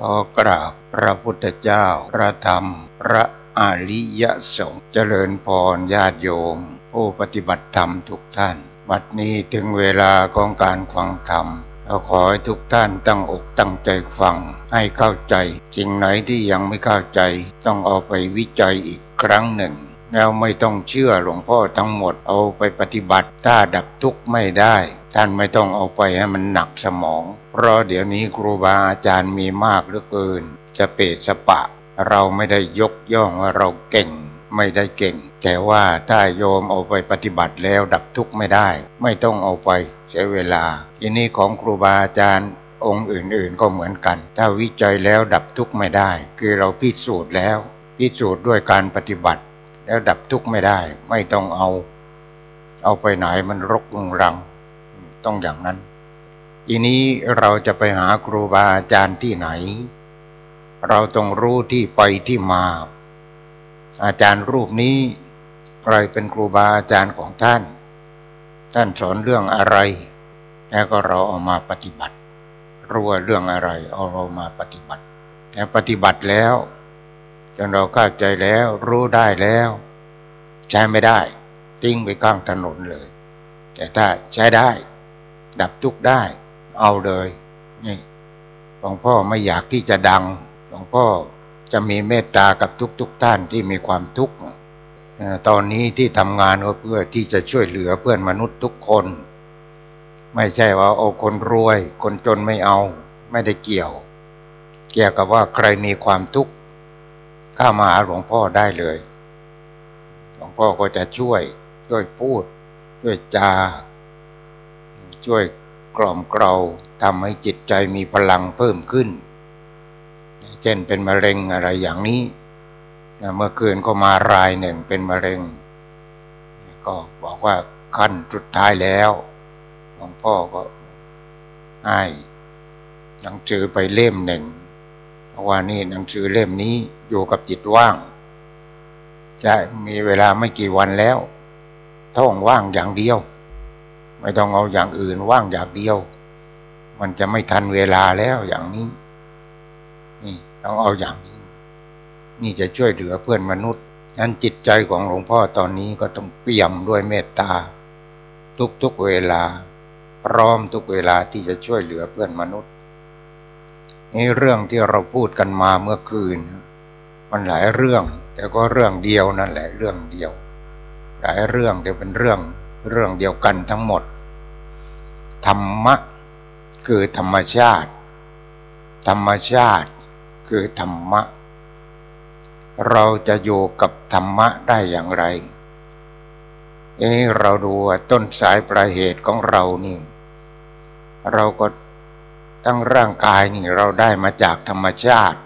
ขอกราบพระพุทธเจ้า พระธรรม พระอริยสงฆ์เจริญพรญาติโยม ผู้ปฏิบัติธรรมทุกท่าน บัดนี้ถึงเวลาของการฟังธรรมเราขอให้ทุกท่านตั้งอกตั้งใจฟังให้เข้าใจสิ่งไหนที่ยังไม่เข้าใจ ต้องเอาไปวิจัยอีกครั้งหนึ่ง แล้วไม่ต้องเชื่อหลวงพ่อทั้งหมดเอาไปปฏิบัติ ถ้าดับทุกข์ไม่ได้ ท่านไม่ต้องเอาไปให้มันหนักสมอง เพราะเดี๋ยวนี้ครูบาอาจารย์มีมากเหลือเกิน จะเปดสปะ เราไม่ได้ยกย่องว่าเราเก่งไม่ได้เก่ง แต่ว่าถ้าโยมเอาไปปฏิบัติแล้วดับทุกข์ไม่ได้ ไม่ต้องเอาไปเสียเวลาทีนี้ของครูบาอาจารย์องค์อื่นๆก็เหมือนกัน ถ้าวิจัยแล้วดับทุกข์ไม่ได้ คือเราพิสูจน์แล้ว พิสูจน์ด้วยการปฏิบัติ แล้วดับทุกข์ไม่ได้ ไม่ต้องเอา เอาไปไหนมันรกรุงรัง ต้องอย่างนั้นทีนี้เราจะไปหาครูบาอาจารย์ที่ไหน เราต้องรู้ที่ไปที่มา อาจารย์รูปนี้ใครเป็นครูบาอาจารย์ของท่าน ท่านสอนเรื่องอะไร แล้วก็เราเอามาปฏิบัติรู้ว่าเรื่องอะไร เอาเรามาปฏิบัติแต่ปฏิบัติแล้ว จนเราเข้าใจแล้วรู้ได้แล้ว ใช้ไม่ได้ทิ้งไปข้างถนนเลย แต่ถ้าใช้ได้ ดับทุกข์ได้ เอาเลยนี่หลวงพ่อไม่อยากที่จะดังหลวงพ่อจะมีเมตตากับทุกๆทท่านที่มีความทุกข์ตอนนี้ที่ทำงานก็เพื่อที่จะช่วยเหลือเพื่อนมนุษย์ทุกคน ไม่ใช่ว่าเอาคนรวย คนจนไม่เอา ไม่ได้เกี่ยว เกี่ยวกับว่าใครมีความทุกข์ เข้ามาหาหลวงพ่อได้เลย หลวงพ่อก็จะช่วยช่วยพูด ช่วยจา ช่วยกล่อมเกลาทำให้จิตใจมีพลังเพิ่มขึ้น เช่นเป็นมะเร็งอะไรอย่างนี้ เมื่อคืนก็มารายหนึ่งเป็นมะเร็ง ก็บอกว่าขั้นสุดท้ายแล้วหลวงพ่อก็ให้หนังสือไปเล่มหนึ่ง ว่านี่หนังสือเล่มนี้อยู่กับจิตว่างจะมีเวลาไม่กี่วันแล้วท่องว่างอย่างเดียว ไม่ต้องเอาอย่างอื่นว่างอย่างเดียว มันจะไม่ทันเวลาแล้วอย่างนี้ นี่ต้องเอาอย่างนี้ นี่จะช่วยเหลือเพื่อนมนุษย์นั้นจิตใจของหลวงพ่อตอนนี้ก็ต้องเปี่ยมด้วยเมตตา ทุกๆเวลา พร้อมทุกเวลาที่จะช่วยเหลือเพื่อนมนุษย์ นี่เรื่องที่เราพูดกันมาเมื่อคืน มันหลายเรื่อง แต่ก็เรื่องเดียวนั่นแหละเรื่องเดียว หลายเรื่องแต่เป็นเรื่องเรื่องเดียวกันทั้งหมด ธรรมะคือธรรมชาติ ธรรมชาติคือธรรมะ เราจะอยู่กับธรรมะได้อย่างไรเอ้เราดูต้นสายปลายเหตุของเรานี่ เราก็ ทั้งร่างกายนี่เราได้มาจากธรรมชาติ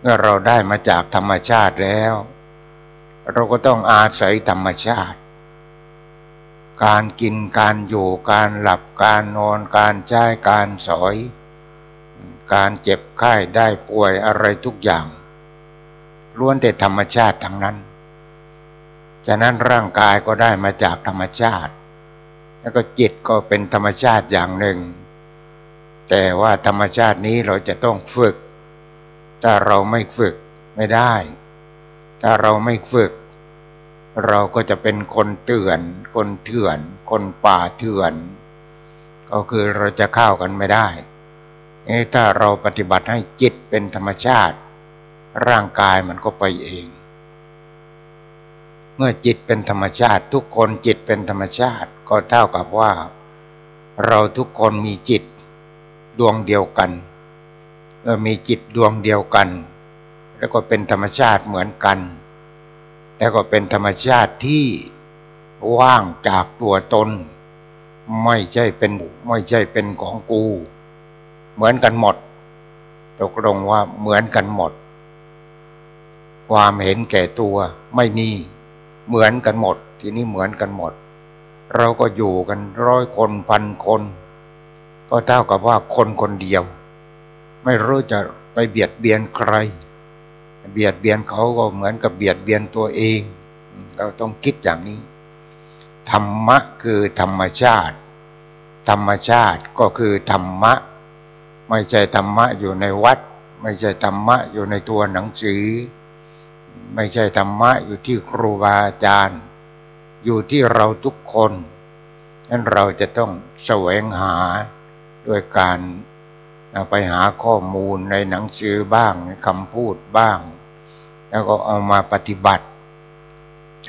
เมื่อเราได้มาจากธรรมชาติแล้ว เราก็ต้องอาศัยธรรมชาติ การกินการอยู่การหลับการนอนการใช้การสอย การเจ็บไข้ได้ป่วยอะไรทุกอย่างล้วนแต่ธรรมชาติทั้งนั้น ฉะนั้นร่างกายก็ได้มาจากธรรมชาติ แล้วก็จิตก็เป็นธรรมชาติอย่างหนึ่ง แต่ว่าธรรมชาตินี้เราจะต้องฝึก ถ้าเราไม่ฝึกไม่ได้ ถ้าเราไม่ฝึก เราก็จะเป็นคนเตือน คนเถื่อน คนป่าเถื่อน ก็คือเราจะเข้ากันไม่ได้เอ้ถ้าเราปฏิบัติให้จิตเป็นธรรมชาติ ร่างกายมันก็ไปเอง เมื่อจิตเป็นธรรมชาติทุกคนจิตเป็นธรรมชาติก็เท่ากับว่า เราทุกคนมีจิต ดวงเดียวกันเมื่อมีจิตดวงเดียวกัน แล้วก็เป็นธรรมชาติเหมือนกัน แล้วก็เป็นธรรมชาติที่ว่างจากตัวตน ไม่ใช่เป็นไม่ใช่เป็นของกู เหมือนกันหมด ตกลงว่าเหมือนกันหมด ความเห็นแก่ตัวไม่มีเหมือนกันหมด ทีนี้เหมือนกันหมด เราก็อยู่กันร้อยคนพันคน ก็เท่ากับว่าคนคนเดียว ไม่รู้จะไปเบียดเบียนใคร เบียดเบียนเขาก็เหมือนกับเบียดเบียนตัวเอง เราต้องคิดอย่างนี้ ธรรมะคือธรรมชาติ ธรรมชาติก็คือธรรมะ ไม่ใช่ธรรมะอยู่ในวัด ไม่ใช่ธรรมะอยู่ในตัวหนังสือ ไม่ใช่ธรรมะอยู่ที่ครูบาอาจารย์ อยู่ที่เราทุกคนนั้นเราจะต้องแสวงหา ด้วยการไปหาข้อมูลในหนังสือบ้างคำพูดบ้าง แล้วก็เอามาปฏิบัติ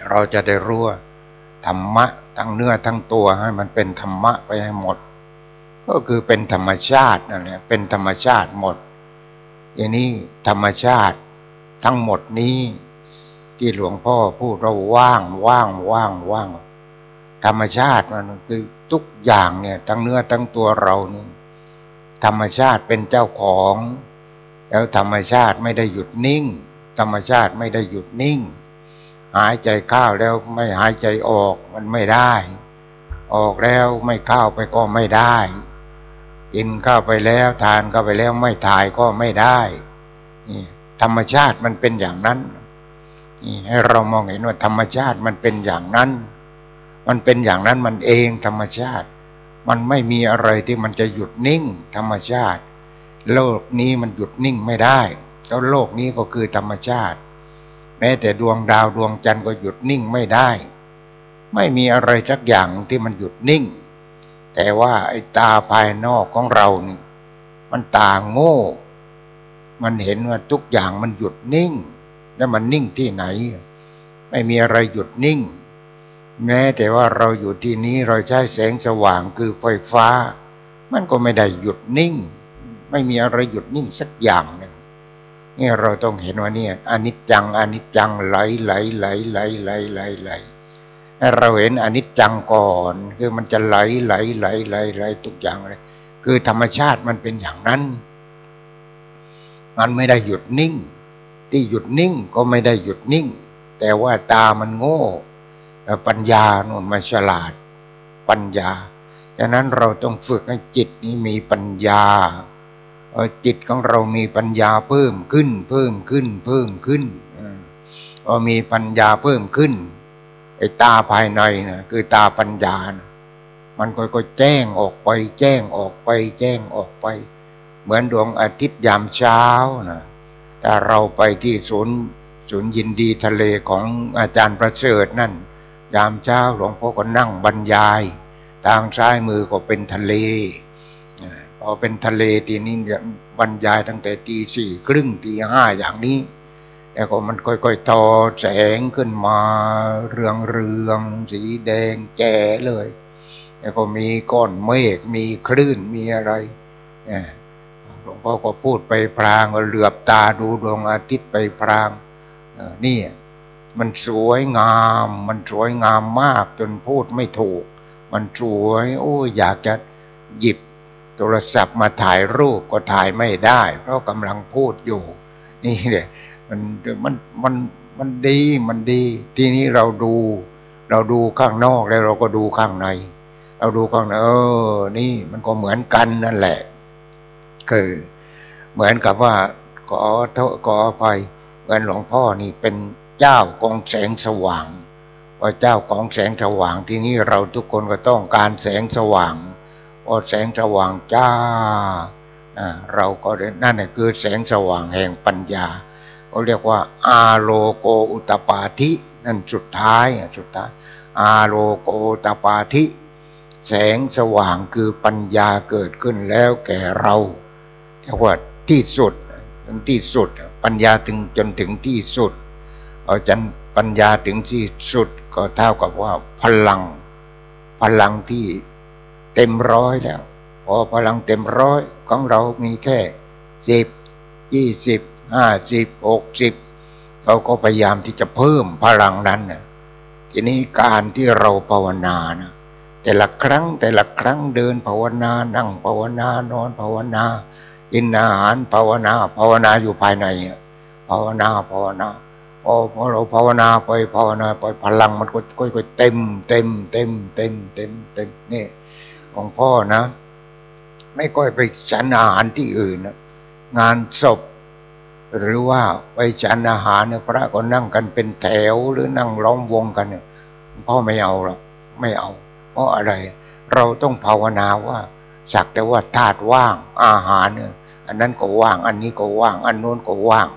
เราจะได้รู้ว่าธรรมะทั้งเนื้อทั้งตัวให้มันเป็นธรรมะไปให้หมด ก็คือเป็นธรรมชาตินั่นแหละเป็นธรรมชาติหมด อย่างนี้ธรรมชาติทั้งหมดนี้ที่หลวงพ่อพูดเราว่างว่างว่างว่าง ธรรมชาติมันคือ ทุกอย่างเนี่ยทั้งเนื้อทั้งตัวเรานี่ ธรรมชาติเป็นเจ้าของ แล้วธรรมชาติไม่ได้หยุดนิ่ง ธรรมชาติไม่ได้หยุดนิ่ง หายใจเข้าแล้วไม่หายใจออกมันไม่ได้ ออกแล้วไม่เข้าไปก็ไม่ได้กินเข้าไปแล้วทานเข้าไปแล้วไม่ถ่ายก็ไม่ได้นี่ธรรมชาติมันเป็นอย่างนั้นนี่ให้เรามองเห็นว่าธรรมชาติมันเป็นอย่างนั้น มันเป็นอย่างนั้นมันเองธรรมชาติ มันไม่มีอะไรที่มันจะหยุดนิ่งธรรมชาติ โลกนี้มันหยุดนิ่งไม่ได้แล้วโลกนี้ก็คือธรรมชาติ แม้แต่ดวงดาวดวงจันทร์ก็หยุดนิ่งไม่ได้ ไม่มีอะไรสักอย่างที่มันหยุดนิ่ง แต่ว่าไอ้ตาภายนอกของเรานี่ มันตาโง่ มันเห็นว่าทุกอย่างมันหยุดนิ่ง แล้วมันนิ่งที่ไหน ไม่มีอะไรหยุดนิ่ง แม้แต่ว่าเราอยู่ที่นี้เราใช้แสงสว่างคือไฟฟ้า มันก็ไม่ได้หยุดนิ่ง ไม่มีอะไรหยุดนิ่งสักอย่างหนึ่งนี่เราต้องเห็นว่าเนี่ยอนิจจังอนิจจังไหลไหลไหลไหลไหลไหลไหลเราเห็นอนิจจังก่อน คือมันจะไหลไหลไหลไหลไหลทุกอย่างเลยคือธรรมชาติมันเป็นอย่างนั้น มันไม่ได้หยุดนิ่ง ที่หยุดนิ่งก็ไม่ได้หยุดนิ่ง แต่ว่าตามันโง่ ปัญญาโน่นมาฉลาดปัญญาฉะนั้นเราต้องฝึกให้จิตนี้มีปัญญาจิตของเรามีปัญญาเพิ่มขึ้น เพิ่มขึ้น เพิ่มขึ้นพอมีปัญญาเพิ่มขึ้นไอ้ตาภายในนะคือตาปัญญานะมันก็แจ้งออกไป แจ้งออกไป แจ้งออกไป เหมือนดวงอาทิตย์ยามเช้านะแต่เราไปที่ศูนย์ศูนย์ยินดีทะเลของอาจารย์ประเสริฐนั่น ยามเช้าหลวงพ่อก็นั่งบรรยาย ทางซ้ายมือก็เป็นทะเลพอเป็นทะเลทีนี้บรรยายตั้งแต่ตีสี่ครึ่งตีห้าอย่างนี้ แล้วก็มันค่อยๆต่อแสงขึ้นมาเรืองเรืองสีแดงแก่เลย แล้วก็มีก้อนเมฆมีคลื่นมีอะไรหลวงพ่อก็พูดไปพรางก็เหลือบตาดูดวงอาทิตย์ไปพรางนี่ มันสวยงาม มันสวยงามมากจนพูดไม่ถูก มันสวย โอ้อยากจะหยิบโทรศัพท์มาถ่ายรูปก็ถ่ายไม่ได้ เพราะกำลังพูดอยู่ นี่เนี่ยมันมันมันมันดีมันดี ทีนี้เราดู เราดูข้างนอกแล้วเราก็ดูข้างใน เราดูข้างในเออ นี่มันก็เหมือนกันนั่นแหละ คือเหมือนกับว่าขอโทษขออภัยเหมือนหลวงพ่อนี่เป็น เจ้ากองแสงสว่างว่าเจ้ากองแสงสว่างที่นี้เราทุกคนก็ต้องการแสงสว่างพอแสงสว่างจ้าเราก็นั่นคือแสงสว่างแห่งปัญญาเขาเรียกว่า อาโลโกอุตปาธินั่นสุดท้ายสุดท้ายอาโลโกุตปาธิ แสงสว่างคือปัญญาเกิดขึ้นแล้วแก่เราเรียกว่าที่สุดถึงที่สุด ปัญญาถึงจนถึงที่สุด เอาจันปัญญาถึงที่สุดก็เท่ากับว่าพลัง พลังที่เต็มร้อยแล้ว พอพลังเต็มร้อยของเรามีแค่สิบยี่สิบห้าสิบหกสิบเราก็พยายามที่จะเพิ่มพลังนั้นนะทีนี้การที่เราภาวนานะแต่ละครั้งแต่ละครั้งเดินภาวนานั่งภาวนานอนภาวนากินอาหารภาวนาภาวนาอยู่ภายในภาวนาภาวนา พอพอเราภาวนาไปภาวนาไปพลังมันก็ค่อยๆเต็ม เต็ม เต็ม เต็ม เต็ม เต็มนี่ของพ่อนะ ไม่ค่อยไปฉันอาหารที่อื่นนะงานศพ หรือว่าไปฉันอาหารเนี่ยพระก็นั่งกันเป็นแถวหรือนั่งล้อมวงกันเนี่ยพ่อไม่เอาหรอกไม่เอา เพราะอะไร เราต้องภาวนาว่าสักแต่ว่าธาตุว่างอาหารเนี่ยอันนั้นก็ว่าง อันนี้ก็ว่าง อันโน้นก็ว่าง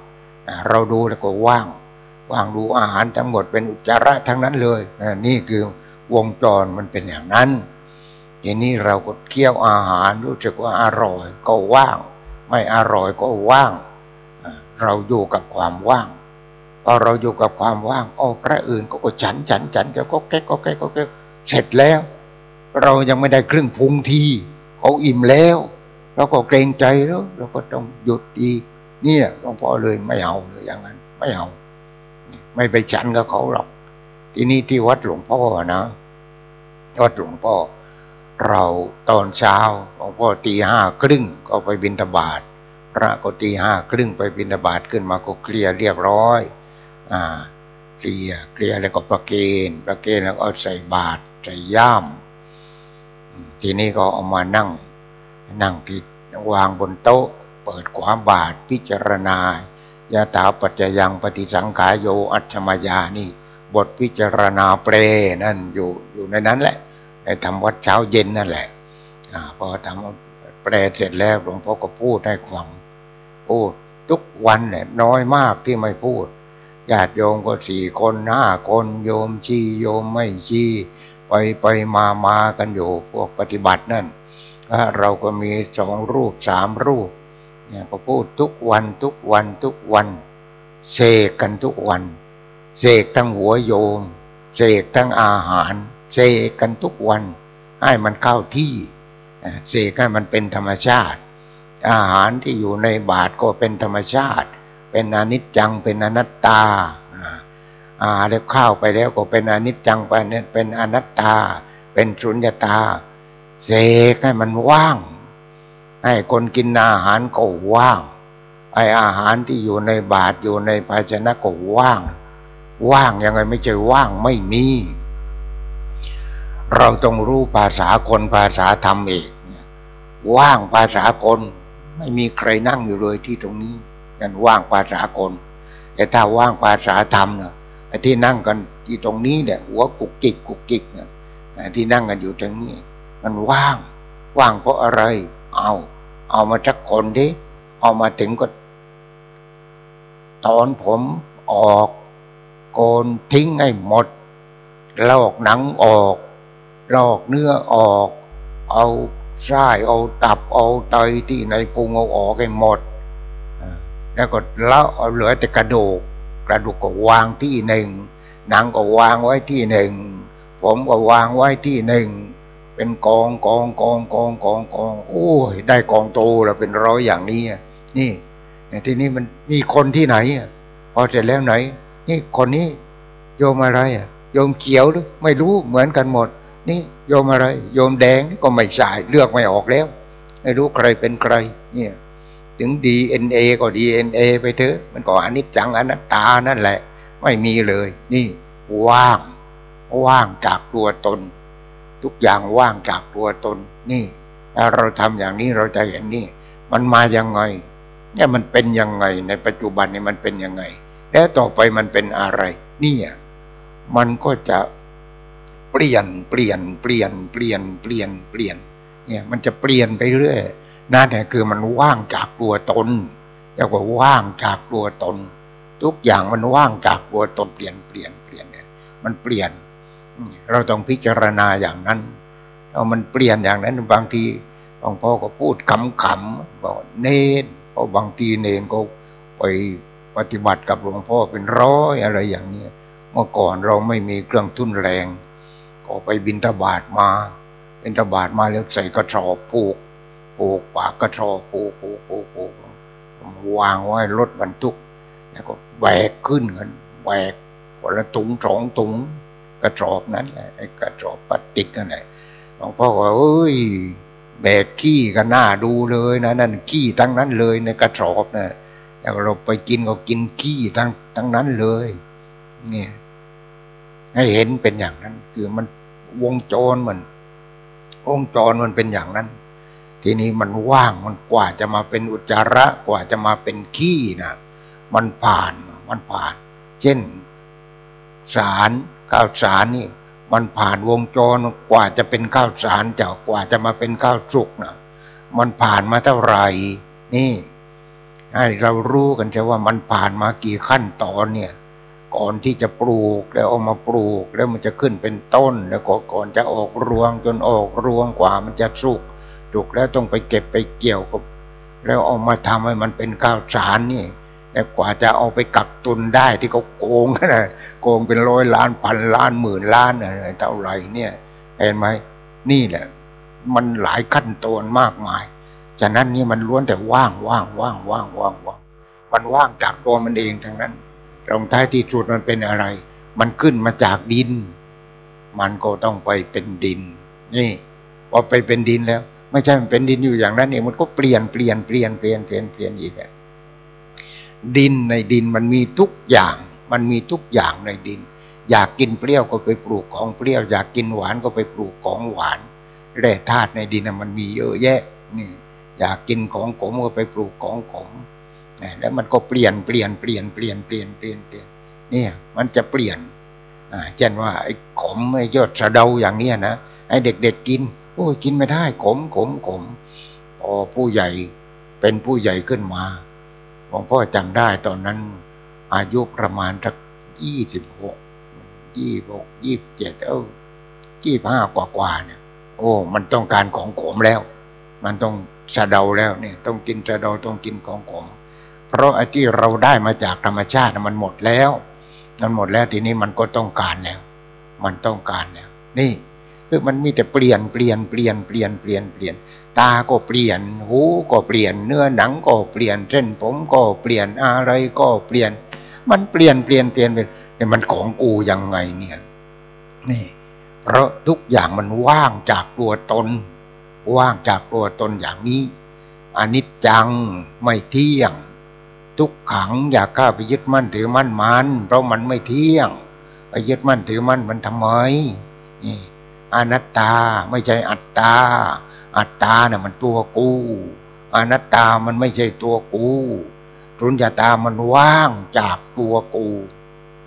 เราดูแล้วก็ว่าง ว่างดูอาหารทั้งหมดเป็นอุจจาระทั้งนั้นเลยนี่คือวงจรมันเป็นอย่างนั้นทีนี้เราก็เคี่ยวอาหารรู้สึกว่าอร่อยก็ว่าง ไม่อร่อยก็ว่าง เราอยู่กับความว่างพอเราอยู่กับความว่างอ๋อพระอื่นก็ก็ฉันฉันฉันก็แก๊กก็แก๊กก็แก๊กเสร็จแล้ว เรายังไม่ได้ครึ่งพุงทีเขาอิ่มแล้วเราก็เกรงใจแล้วเราก็ต้องหยุดอีกเนี่ยหลวงพ่อเลยไม่เอาเลยอย่างนั้น ไม่เอา ไม่ไปฉันกับเขาหรอก ที่นี่ที่วัดหลวงพ่อนะวัดหลวงพ่อ เราตอนเช้าหลวงพ่อตีห้าครึ่งก็ไปบิณฑบาตพระก็ตีห้าครึ่งไปบิณฑบาตขึ้นมาก็เคลียร์เรียบร้อย อ่าเคลียร์เคลียร์แล้วก็ประเคนประเคนแล้วก็ใส่บาตรใส่ย่ามทีนี้ก็เอามานั่ง นั่งที่วางบนโต๊ะ เปิดขวาบาทพิจารณา ยาตาปัจจยังปฏิสังขายโยอัจฉมายานี่ บทพิจารณาเปรนั่นอยู่อยู่ในนั้นแหละ ในทำวัดเช้าเย็นนั่นแหละอพอทำแปลเสร็จแล้วหลวงพ่อก็พูดให้ฟังพูดทุกวันเนี่ยน้อยมากที่ไม่พูดญาติโยมก็สี่คนห้าคนโยมชี้โยมไม่ชี้ไปไปมามากันอยู่พวกปฏิบัตินั่นเราก็มีสองรูปสามรูป เนี่ยก็พูดทุกวันทุกวันทุกวัน เสกกันทุกวัน เสกทั้งหัวโยม เสกทั้งอาหาร เสกกันทุกวัน ให้มันเข้าที่เสกให้มันเป็นธรรมชาติ อาหารที่อยู่ในบาทก็เป็นธรรมชาติ เป็นอนิจจังเป็นอนัตตาอาแล้วข้าวไปแล้วก็เป็นอนิจจังไปเนี่ยเป็นอนัตตา เป็นสุญญตา เสกให้มันว่าง ให้คนกินอาหารก็ว่าง ไออาหารที่อยู่ในบาตรอยู่ในภาชนะก็ว่าง ว่างยังไงไม่ใช่ว่างไม่มี เราต้องรู้ภาษาคนภาษาธรรมเองว่างภาษาคนไม่มีใครนั่งอยู่เลยที่ตรงนี้กันว่างภาษาคน แต่ถ้าว่างภาษาธรรมนะไอ้ที่นั่งกันที่ตรงนี้เนี่ยหัวกุกกิกกุกกิกเนี่ยที่นั่งกันอยู่ตรงนี้ มันว่าง ว่างเพราะอะไร เอา เอามาสักคนดิเอามาถึงก็ถอนผมออกโกนทิ้งให้หมด ลอกหนังออก ลอกเนื้อออก เอาไส้เอาตับเอาไตที่ในพุงเอาออกให้หมด แล้วก็แล้วเหลือแต่กระดูก กระดูกก็วางที่หนึ่ง หนังก็วางไว้ที่หนึ่ง ผมก็วางไว้ที่หนึ่ง เป็นกองกองกองกองกองกองโอ้ยได้กองโตแล้วเป็นร้อยอย่างนี้นี่ทีนี้มันมีคนที่ไหนพอเสร็จแล้วไหน นี่คนนี้ โยมอะไรอะโยมเขียวหรือไม่รู้เหมือนกันหมด นี่โยมอะไร โยมแดงก็ไม่ใช่เลือกไม่ออกแล้ว ไม่รู้ใครเป็นใคร เนี่ย ถึง DNA ก็ DNA ไปเถอะมันก็อนิจจังอนัตตานั่นแหละ ไม่มีเลย นี่ ว่าง ว่างจากตัวตน ทุกอย่างว่างจากตัวตนนี่ถ้าเราทำอย่างนี้เราจะเห็นนี่ มันมายังไง เนี่ยมันเป็นยังไง ในปัจจุบันนี่มันเป็นยังไง แล้วต่อไปมันเป็นอะไรนี่มันก็จะเปลี่ยนเปลี่ยนเปลี่ยนเปลี่ยนเปลี่ยนเปลี่ยน เนี่ย มันจะเปลี่ยนไปเรื่อยนั่นแหละคือมันว่างจากตัวตนเรียกว่าว่างจากตัวตน ทุกอย่างมันว่างจากตัวตนเปลี่ยนเปลี่ยนเปลี่ยนเนี่ยมันเปลี่ยน เราต้องพิจารณาอย่างนั้นเรามันเปลี่ยนอย่างนั้นบางทีหลวงพ่อก็พูดขำๆบอกเนนเพราะบางทีเนนก็ไปปฏิบัติกับหลวงพ่อเป็นร้อยอะไรอย่างนี้เมื่อก่อนเราไม่มีเครื่องทุนแรง ก็ไปบินทบาทมา บินทบาทมาแล้วใส่กระสอบผูกปูกปากกระชอปูปูปูปูวางไว้รถบรรทุก แล้วก็แบกขึ้นกันแบกคนละถุงสองถุง กระสอบนั้นแหละไอ้กระสอบพลาสติกนั่นแหละหลวงพ่อว่าเอ้ยแบกขี้กันหน้าดูเลยนะนั่นขี้ทั้งนั้นเลยในกระสอบนะแล้วเราไปกินก็กินขี้ทั้งทั้งนั้นเลย เนี่ยให้เห็นเป็นอย่างนั้น คือมันวงจรมันวงจรมันเป็นอย่างนั้น ทีนี้มันว่างมันกว่าจะมาเป็นอุจจาระกว่าจะมาเป็นขี้นะมันผ่านมันผ่าน เช่น สาร ข้าวสารนี่ มันผ่านวงจรกว่าจะเป็นข้าวสารจากว่าจะมาเป็นข้าวสุกนะมันผ่านมาเท่าไหร่นี่ ให้เรารู้กันใช่ว่ามันผ่านมากี่ขั้นตอนเนี่ย ก่อนที่จะปลูกแล้วเอามาปลูกแล้วมันจะขึ้นเป็นต้นแล้วก็ก่อนจะออกรวงจนออกรวงกว่ามันจะสุกสุกแล้วต้องไปเก็บไปเกี่ยวกับแล้วเอามาทำให้มันเป็นข้าวสารนี่ แต่กว่าจะเอาไปกักตุนได้ที่เขาโกงนะโกงเป็นร้อยล้านพันล้านหมื่นล้านอะไรเท่าไรเนี่ยเห็นไหมนี่แหละ มันหลายขั้นตอนมากมายฉะนั้นนี่มันล้วนแต่ว่างว่างว่างว่างว่างว่างมันว่างจากตัวมันเองทั้งนั้นตรงท้ายที่สุดมันเป็นอะไร มันขึ้นมาจากดิน มันก็ต้องไปเป็นดิน นี่พอไปเป็นดินแล้ว ไม่ใช่มันเป็นดินอยู่อย่างนั้นเองมันก็เปลี่ยนเปลี่ยนเปลี่ยนเปลี่ยนเปลี่ยนเปลี่ยนอีก ดินในดินมันมีทุกอย่าง มันมีทุกอย่างในดิน อยากกินเปรี้ยวก็ไปปลูกของเปรี้ยว อยากกินหวานก็ไปปลูกของหวานแร่ธาตุในดินมันมีเยอะแยะนี่อยากกินของขมก็ไปปลูกของขมแล้วมันก็เปลี่ยนเปลี่ยนเปลี่ยนเปลี่ยนเปลี่ยนเปลี่ยนเปลี่ยนเนี่ยมันจะเปลี่ยนเช่นว่าไอ้ขมไอ้ยอดสะเดาอย่างเนี้ยนะไอ้เด็กๆกิน โอ้ยกินไม่ได้ขมขมขมพอผู้ใหญ่เป็นผู้ใหญ่ขึ้นมา หลวงพ่อจำได้ตอนนั้นอายุประมาณสักยี่สิบหกยี่หกยี่เจ็ดเออยี่ห้ากว่ากว่าเนี่ย โอ้ มันต้องการของขมแล้ว มันต้องสะเดาแล้วเนี่ย ต้องกินสะเดาต้องกินของขม เพราะไอ้ที่เราได้มาจากธรรมชาติมันหมดแล้ว มันหมดแล้วทีนี้มันก็ต้องการแล้ว มันต้องการแล้ว นี่ คือมันมีแต่เปลี่ยนเปลี่ยนเปลี่ยนเปลี่ยนเปลี่ยนเปลี่ยน ตาก็เปลี่ยน หูก็เปลี่ยน เนื้อหนังก็เปลี่ยนเส้นผมก็เปลี่ยนอะไรก็เปลี่ยน มันเปลี่ยนเปลี่ยนเปลี่ยนเป็นเนี่ยมันของกูยังไงเนี่ยนี่ เพราะทุกอย่างมันว่างจากตัวตน ว่างจากตัวตนอย่างนี้อนิจจังไม่เที่ยง ทุกขังอย่าข้าไปยึดมั่นถือมั่นมันเพราะมันไม่เที่ยงไปยึดมั่นถือมั่นมันทำไมนี่ อนัตตาไม่ใช่อัตตา อัตตาเนี่ยมันตัวกูอนัตตามันไม่ใช่ตัวกูสุญญาตามันว่างจากตัวกู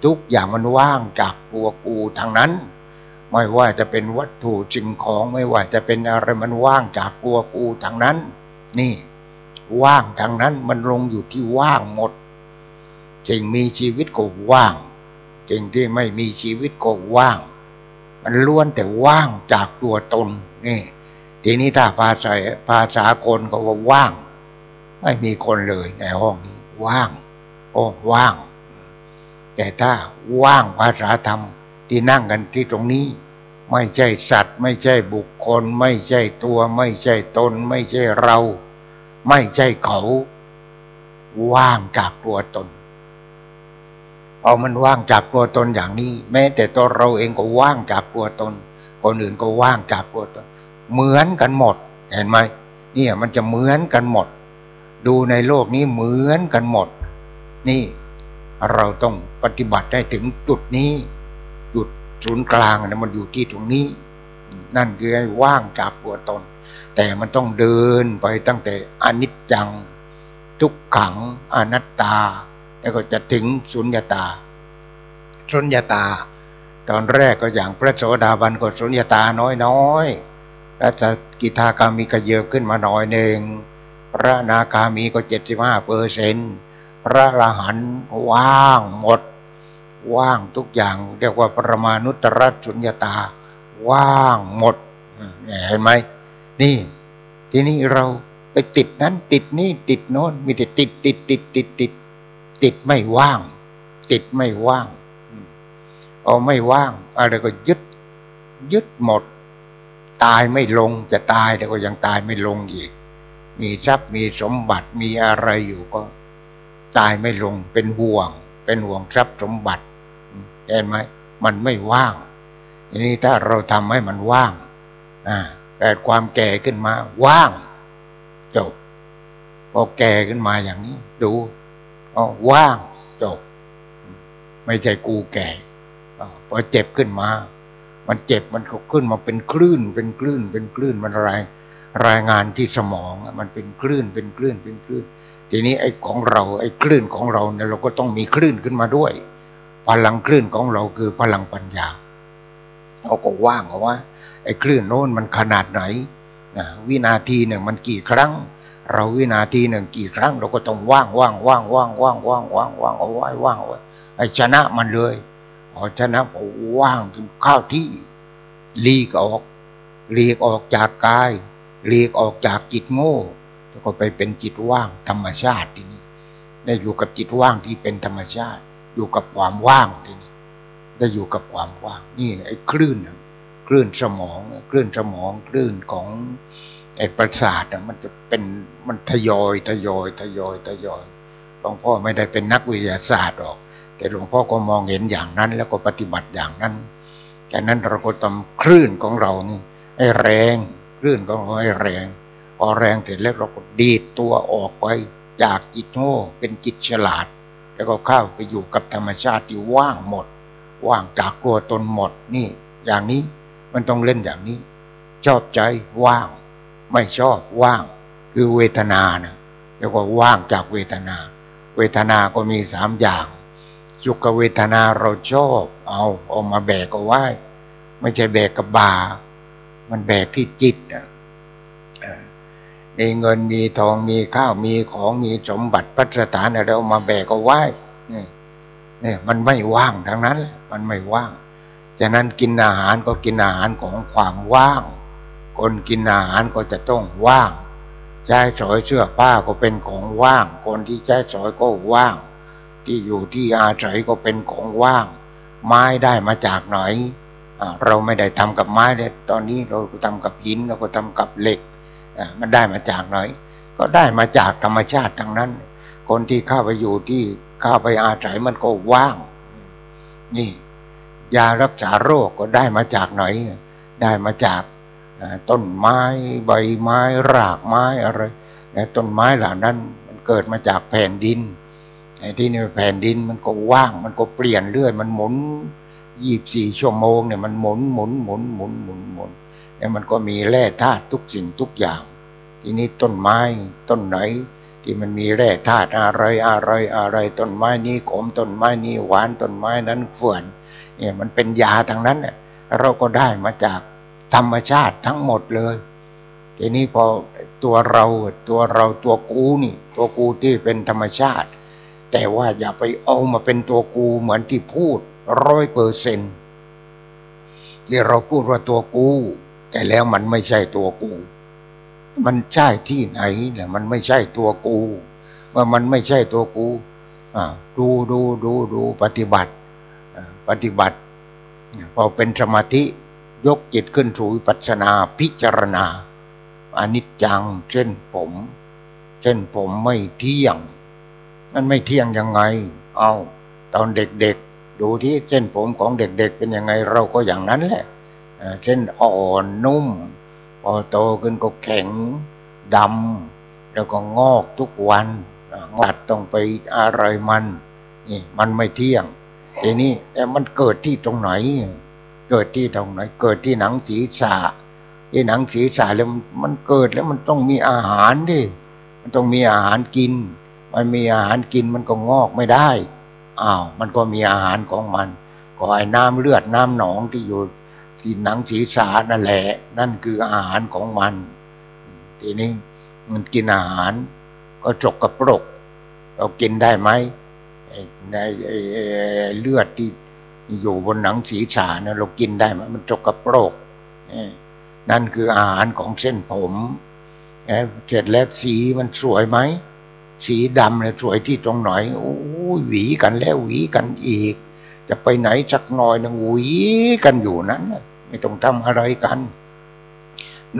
ทุกอย่างมันว่างจากตัวกูทางนั้น ไม่ว่าจะเป็นวัตถุสิ่งของไม่ว่าจะเป็นอะไรมันว่างจากตัวกูทางนั้น นี่ ว่างทางนั้นมันลงอยู่ที่ว่างหมดสิ่งมีชีวิตก็ว่างสิ่งที่ไม่มีชีวิตก็ว่าง มันล้วนแต่ว่างจากตัวตนนี่ทีนี้ถ้าภาษาภาษาคนก็ว่าว่าง ไม่มีคนเลยในห้องนี้ ว่างโอ้ว่าง แต่ถ้าว่างภาษาธรรมที่นั่งกันที่ตรงนี้ ไม่ใช่สัตว์ ไม่ใช่บุคคล ไม่ใช่ตัว ไม่ใช่ตน ไม่ใช่เรา ไม่ใช่เขา ว่างจากตัวตน พอมันว่างจากตัวตนอย่างนี้ แม้แต่ตัวเราเองก็ว่างจากตัวตน คนอื่นก็ว่างจากตัวตน เหมือนกันหมด เห็นไหมเนี่ยมันจะเหมือนกันหมด ดูในโลกนี้เหมือนกันหมด นี่เราต้องปฏิบัติได้ถึงจุดนี้ จุดศูนย์กลางนะมันอยู่ที่ตรงนี้ นั่นคือให้ว่างจากตัวตน แต่มันต้องเดินไปตั้งแต่อนิจจัง ทุกขังอนัตตา แล้วก็จะถึงสุญญาตา สุญญาตา ตอนแรกก็อย่างพระโสดาบันก็สุญญาตาน้อยๆแล้วจะกิทากามีก็เยอะขึ้นมาหน่อยหนึ่งพระนาคามีก็เจ็ดสิบห้าเปอร์เซนพระอรหันว่างหมด ว่างทุกอย่าง เรียกว่าปรมาณุตรสุญญาตา ว่างหมดเห็นไหมนี่ ทีนี้เราไปติดนั้นติดนี่ติดโน้นมีแต่ติดติดติดติดติด ติดไม่ว่าง ติดไม่ว่างเอาไม่ว่าง อะไรก็ยึด ยึดหมด ตายไม่ลงจะตายแต่ก็ยังตายไม่ลงอีก มีทรัพย์มีสมบัติมีอะไรอยู่ก็ ตายไม่ลงเป็นห่วง เป็นห่วงทรัพย์สมบัติเห็นไหมมันไม่ว่างทีนี้ถ้าเราทำให้มันว่างอ่าเกิดความแก่ขึ้นมา ว่าง จบพอแก่ขึ้นมาอย่างนี้ ดู อ๋อว่างจบ ไม่ใช่กูแก่พอเจ็บขึ้นมา มันเจ็บมันขึ้นมาเป็นคลื่น เป็นคลื่น เป็นคลื่นมันรายรายงานที่สมองมันเป็นคลื่นเป็นคลื่นเป็นคลื่น ทีนี้ไอ้ของเราไอ้คลื่นของเราเนี่ยเราก็ต้องมีคลื่นขึ้นมาด้วย พลังคลื่นของเราคือพลังปัญญาเขาก็ว่างเอาว่า ไอ้คลื่นโน้นมันขนาดไหนวินาทีหนึ่งมันกี่ครั้ง เราวินาทีหนึ่งกี่ครั้งเราก็ต้องว่างว่างว่างว่างว่างว่างว่างว่างเอาไว้ว่างไว้ไอ้ชนะมันเลยพอชนะพอว่างเข้าที่ลีกออกลีกออกจากกายลีกออกจากจิตโง่แล้วก็ไปเป็นจิตว่างธรรมชาติทีนี้ ได้อยู่กับจิตว่างที่เป็นธรรมชาติ อยู่กับความว่างทีนี้ได้อยู่กับความว่างนี่ไอ้คลื่นคลื่นสมองคลื่นสมองคลื่นของ ไอ้ประสาทมันจะเป็นมันทยอยทยอยทยอยทยอยหลวงพ่อไม่ได้เป็นนักวิทยาศาสตร์หรอก แต่หลวงพ่อก็มองเห็นอย่างนั้น แล้วก็ปฏิบัติอย่างนั้นแค่นั้นเราก็ต้องคลื่นของเรานี่ให้แรงคลื่นของเราให้แรงพอแรงเสร็จแล้วเราก็ดีดตัวออกไปจากจิตโง่เป็นจิตฉลาด แล้วก็เข้าไปอยู่กับธรรมชาติที่ว่างหมด ว่างจากตัวตนหมดนี่ อย่างนี้มันต้องเล่นอย่างนี้ ชอบใจว่าง ไม่ชอบว่าง คือเวทนานะแล้วก็ว่างจากเวทนา เวทนาก็มีสามอย่างสุขเวทนาเราชอบ เอาเอามาแบกเอาไว้ ไม่ใช่แบกกับบา มันแบกที่จิตอะมีเงินมีทองมีข้าวมีของมีสมบัติพัสถานอะไรเอามาแบกเอาไว้นี่นี่มันไม่ว่างทั้งนั้น มันไม่ว่าง ฉะนั้นกินอาหารก็กินอาหารของความว่าง คนกินอาหารก็จะต้องว่าง ใช้สอยเสื้อผ้าก็เป็นของว่าง คนที่ใช้สอยก็ว่าง ที่อยู่ที่อาศัยก็เป็นของว่าง ไม้ได้มาจากไหนเราไม่ได้ทำกับไม้เลยตอนนี้เราทำกับหินเราก็ทำกับเหล็กมันได้มาจากไหนก็ได้มาจากธรรมชาติทั้งนั้น คนที่เข้าไปอยู่ที่เข้าไปอาศัยมันก็ว่าง นี่ ยารักษาโรคก็ได้มาจากไหน ได้มาจาก ต้นไม้ใบไม้รากไม้อะไรต้นไม้เหล่านั้นมันเกิดมาจากแผ่นดินไอ้ที่นี่แผ่นดินมันก็ว่าง มันก็เปลี่ยนเรื่อย มันหมุนยี่บสี่ชั่วโมงเนี่ยมันหมุนหมุนหมุนหมุนหมุนหมุนแล้วมันก็มีแร่ธาตุทุกสิ่งทุกอย่าง ทีนี้ต้นไม้ต้นไหน ที่มันมีแร่ธาตุอะไรอะไรอะไรต้นไม้นี้ขมต้นไม้นี้หวานต้นไม้นั้นเฟื่อนเนี่ยมันเป็นยาทางนั้นเนี่ยเราก็ได้มาจาก ธรรมชาติทั้งหมดเลย ทีนี้พอตัวเราตัวเราตัวกูนี่ ตัวกูที่เป็นธรรมชาติ แต่ว่าอย่าไปเอามาเป็นตัวกูเหมือนที่พูดร้อยเปอร์เซนที่เราพูดว่าตัวกู แต่แล้วมันไม่ใช่ตัวกู มันใช่ที่ไหนแหละมันไม่ใช่ตัวกูว่ามันไม่ใช่ตัวกูอ่าดูดูดูดูปฏิบัติปฏิบัติ พอเป็นสมาธิ ยกจิตขึ้นสู่วิปัสนาพิจารณาอนิจจังเช่นผม เช่นผมไม่เที่ยง มันไม่เที่ยงยังไง เอาตอนเด็กๆ ดูที่เส้นผมของเด็กๆเป็นยังไงเราก็อย่างนั้นแหละเส้นอ่อนนุ่มพอโตขึ้นก็แข็งดำแล้วก็งอกทุกวันงัดต้องไปอะไรมันนี่มันไม่เที่ยงทีนี้แต่มันเกิดที่ตรงไหน เกิดที่ตรงไหนเกิดที่หนังศีรษะที่หนังศีรษะแล้วมันเกิดแล้วมันต้องมีอาหารดิมันต้องมีอาหารกิน มันมีอาหารกินมันก็งอกไม่ได้อ้าวมันก็มีอาหารของมัน ก็ไอ้น้ำเลือดน้ำหนองที่อยู่ที่หนังศีรษะนั่นแหละ นั่นคืออาหารของมัน ทีนี้มันกินอาหาร ก็จกกระปรกเรากินได้ไหมในเลือดที่ อยู่บนหนังศีรษะนะเรากินได้ไหมมันจกกระโปรกนั่นคืออาหารของเส้นผมเสร็จแล้วสีมันสวยไหม สีดำเลยสวยที่ตรงไหนโอ้หวีกันแล้วหวีกันอีก จะไปไหนสักหน่อยนึงหวีกันอยู่นั้นไม่ต้องทำอะไรกัน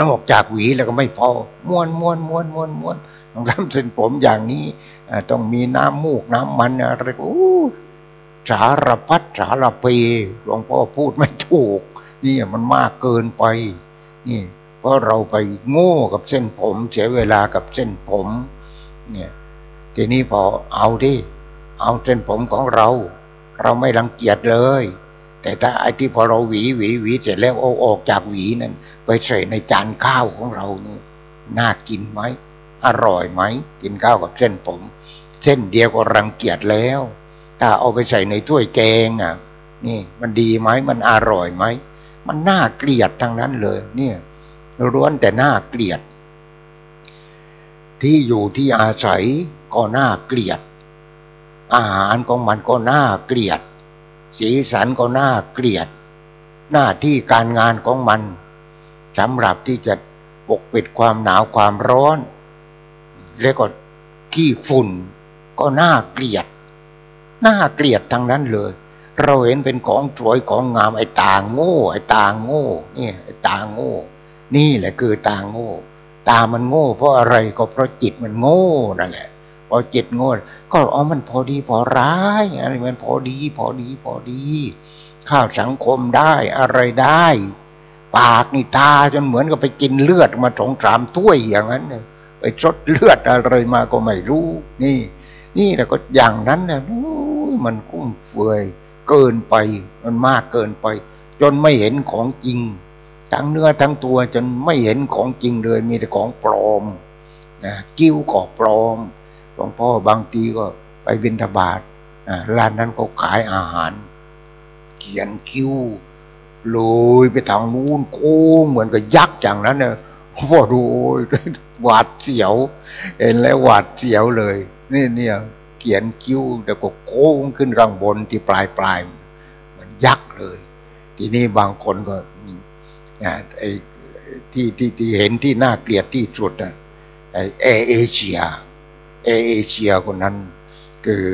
นอกจากหวีแล้วก็ไม่พอม้วนม้วนม้วนม้วนม้วนต้องทำเส้นผมอย่างนี้ต้องมีน้ำมูกน้ำมันอะไรโอ้ สารพัดสารเพหลวงพ่อพูดไม่ถูก นี่มันมากเกินไป นี่เพราะเราไปโง่กับเส้นผม เสียเวลากับเส้นผม เนี่ยทีนี้พอเอาที่เอาเส้นผมของเรา เราไม่รังเกียจเลย แต่ถ้าไอ้ที่พอเราหวีหวีหวีเสร็จแล้วเอาออกจากหวีนั้น ไปใส่ในจานข้าวของเรานี่น่ากินไหมอร่อยไหม กินข้าวกับเส้นผม เส้นเดียวก็รังเกียจแล้ว ถ้าเอาไปใส่ในถ้วยแกงอะ นี่มันดีไหมมันอร่อยไหมมันน่าเกลียดทั้งนั้นเลย เนี่ยล้วนแต่น่าเกลียด ที่อยู่ที่อาศัยก็น่าเกลียด อาหารของมันก็น่าเกลียด สีสันก็น่าเกลียด หน้าที่การงานของมันสำหรับที่จะปกปิดความหนาวความร้อน แล้วก็ขี้ฝุ่นก็น่าเกลียด น่าเกลียดทั้งนั้นเลย เราเห็นเป็นของสวยของงามไอ้ตาโง่ ไอ้ตาโง่นี่ไอ้ตาโง่ นี่แหละคือตาโง่ ตามันโง่ เพราะอะไรก็เพราะจิตมันโง่นั่นแหละพอจิตโง่ ก็อ๋อมันพอดีพอร้ายอะไรมันพอดี พอดีพอดีข้าวสังคมได้อะไรได้ ปากนี่ตาจนเหมือนกับไปกินเลือดมาสองสามถ้วยอย่างนั้นเนี่ยไปชดเลือดอะไรมาก็ไม่รู้ นี่ นี่แหละก็อย่างนั้นนะ มันกุ้มเฟือยเกินไป มันมากเกินไป จนไม่เห็นของจริง ทั้งเนื้อทั้งตัวจนไม่เห็นของจริงเลย มีแต่ของปลอมนะกิ้วก็ปลอมหลวงพ่อบางทีก็ไปบิณฑบาตร้านนั้นก็ขายอาหาร เขียนคิ้วเลยไปทางนู้นโค้งเหมือนกับยักษ์อย่างนั้นเนี่ยพ่อดูหวาดเสียว เห็นแล้วหวาดเสียวเลย นี่เนี่ย เขียนคิ้วแต่ก็โค้งขึ้นรังบนที่ปลายปลายมันยักษ์เลย ทีนี้บางคนก็ไอ้ที่ที่ที่เห็นที่น่าเกลียดที่สุดอะไอ้เอเอเชียเอเอเชียคนนั้น คือ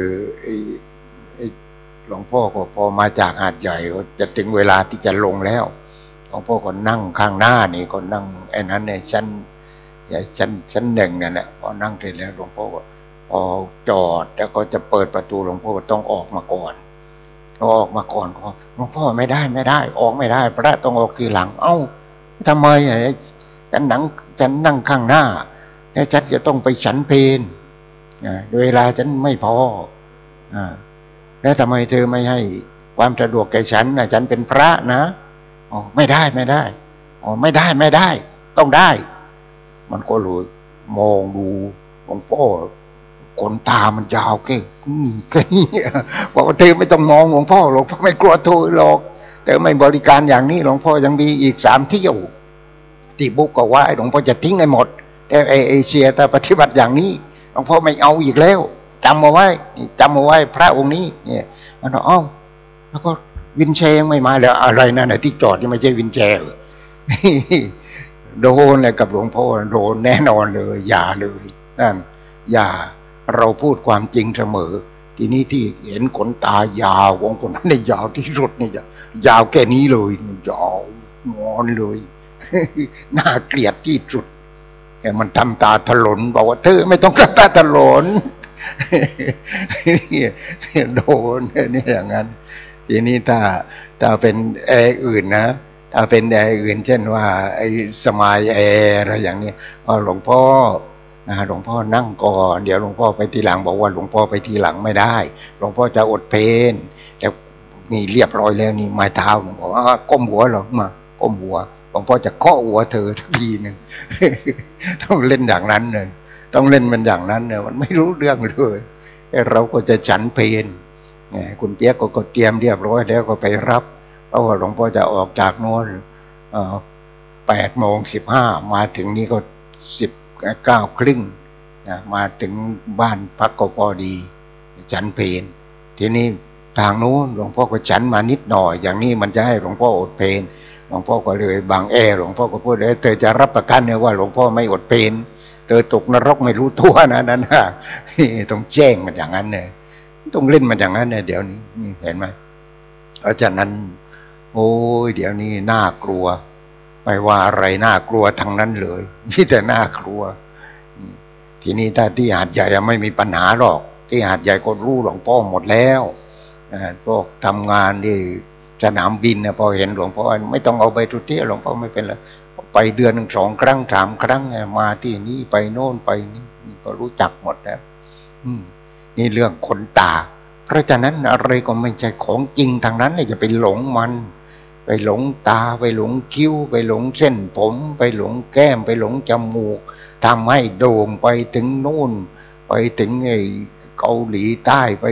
หลวงพ่อก็พอมาจากหาดใหญ่ก็จะถึงเวลาที่จะลงแล้วหลวงพ่อก็นั่งข้างหน้านี่ก็นั่งไอ้นั้นในชั้นชั้นชั้นหนึ่งนั่นแหละพอนั่งเสร็จแล้วหลวงพ่อก็ พอจอดแล้วก็จะเปิดประตูหลวงพ่อต้องออกมาก่อนออกมาก่อนหลวงพ่อไม่ได้ไม่ได้ ออกไม่ได้ พระต้องออกทีหลัง เอ้าทำไมอะฉันนั่งฉันนั่งข้างหน้าแล้วฉันจะต้องไปฉันเพลเวลาฉันไม่พออแล้วทำไมเธอไม่ให้ความสะดวกแก่ฉันนะฉันเป็นพระนะอ๋อไม่ได้ไม่ได้อ๋อไม่ได้ไม่ได้ ต้องได้ มันก็เลยมองดูหลวงพ่อ ขนตามันยาวแค่งแค่นี้บอกว่าเธอไม่ต้องมองหลวงพ่อหลวงพ่อไม่กลัวเธอหรอกแต่ไม่บริการอย่างนี้หลวงพ่อยังมีอีกสามที่อยวที่บุกก็ว่าหลวงพ่อจะทิ้งให้หมด แต่เอเชียแต่ปฏิบัติอย่างนี้หลวงพ่อไม่เอาอีกแล้วจำเอาไว้จำเอาไว้พระองค์นี้เนี่ยมันอ้อแล้วก็วินแชร์ยังไม่มาแล้วอะไรนั่นที่จอดยังไม่ใช่วินแชร์โดนเลยกับหลวงพ่อโดนแน่นอนเลย อย่าเลยนั่นอย่า เราพูดความจริงเสมอ ทีนี้ที่เห็นขนตายาวของคนนั้นในยาวที่สุดเนี่จะยาวแค่นี้เลยยาวงอนเลยน่าเกลียดที่สุด แต่มันทำตาถลนบอกว่าเธอไม่ต้องทำตาถลนโดนนี่อย่างนั้น ทีนี้ถ้าถ้าเป็นแอร์อื่นนะถ้าเป็นแอร์อื่น เช่นว่าไอ้สมัยแอร์อะไรอย่างนี้พอหลวงพ่อ นะหลวงพ่อนั่งก่อนเดี๋ยวหลวงพ่อไปทีหลังบอกว่าหลวงพ่อไปทีหลังไม่ได้ หลวงพ่อจะอดเพนแต่นี่เรียบร้อยแล้วนี่ไม้เท้าหลวงพ่อก้มหัวหรอมาก้มหัวหลวงพ่อจะเคาะหัวเธอทักทีหนึ่งต้องเล่นอย่างนั้นเลยต้องเล่นมันอย่างนั้นเนี่ยมันไม่รู้เรื่องเลยเราก็จะฉันเพนคุณเปียกก็เตรียมเรียบร้อยแล้วก็ไปรับเพราะว่าหลวงพ่อจะออกจากโน้นแปดโมงสิบห้ามาถึงนี้ก็สิบ เก้าครึ่งนะมาถึงบ้านพักก็พอดี ฉันเพนทีนี้ทางนู้นหลวงพ่อก็ฉันมานิดหน่อย อย่างนี้มันจะให้หลวงพ่ออดเพนหลวงพ่อก็เลยบางแอหลวงพ่อก็พูดเลยเธอจะรับประกันเนี่ยว่าหลวงพ่อไม่อดเพนเธอตกนรกไม่รู้ตัวนะนั่นนะต้องแจ้งมันอย่างนั้นเนี่ยต้องเล่นมันอย่างนั้นเนี่ยเดี๋ยวนี้เห็นไหมเพราะฉะนั้น โอ้ยเดี๋ยวนี้น่ากลัว ไม่ว่าอะไรน่ากลัวทั้งนั้นเลยมีแต่น่ากลัว ทีนี้ถ้าที่หาดใหญ่ไม่มีปัญหาหรอก ที่หาดใหญ่ก็รู้หลวงพ่อหมดแล้วพวกทำงานที่สนามบินนะพอเห็นหลวงพ่อไม่ต้องเอาไปทุเที่ยวหลวงพ่อไม่เป็นไรไปเดือนหนึ่งสองครั้งสามครั้งมาที่นี่ไปโน่นไปนี่ก็รู้จักหมดแล้วนี่เรื่องขนตา เพราะฉะนั้นอะไรก็ไม่ใช่ของจริงทางนั้นเลยจะไปหลงมัน ไปหลงตาไปหลงคิ้ว ไปหลงเส้นผม ไปหลงแก้ม ไปหลงจมูกทำให้โด่งไปถึงโน่น ไปถึงไอ้เกาหลีใต้ไป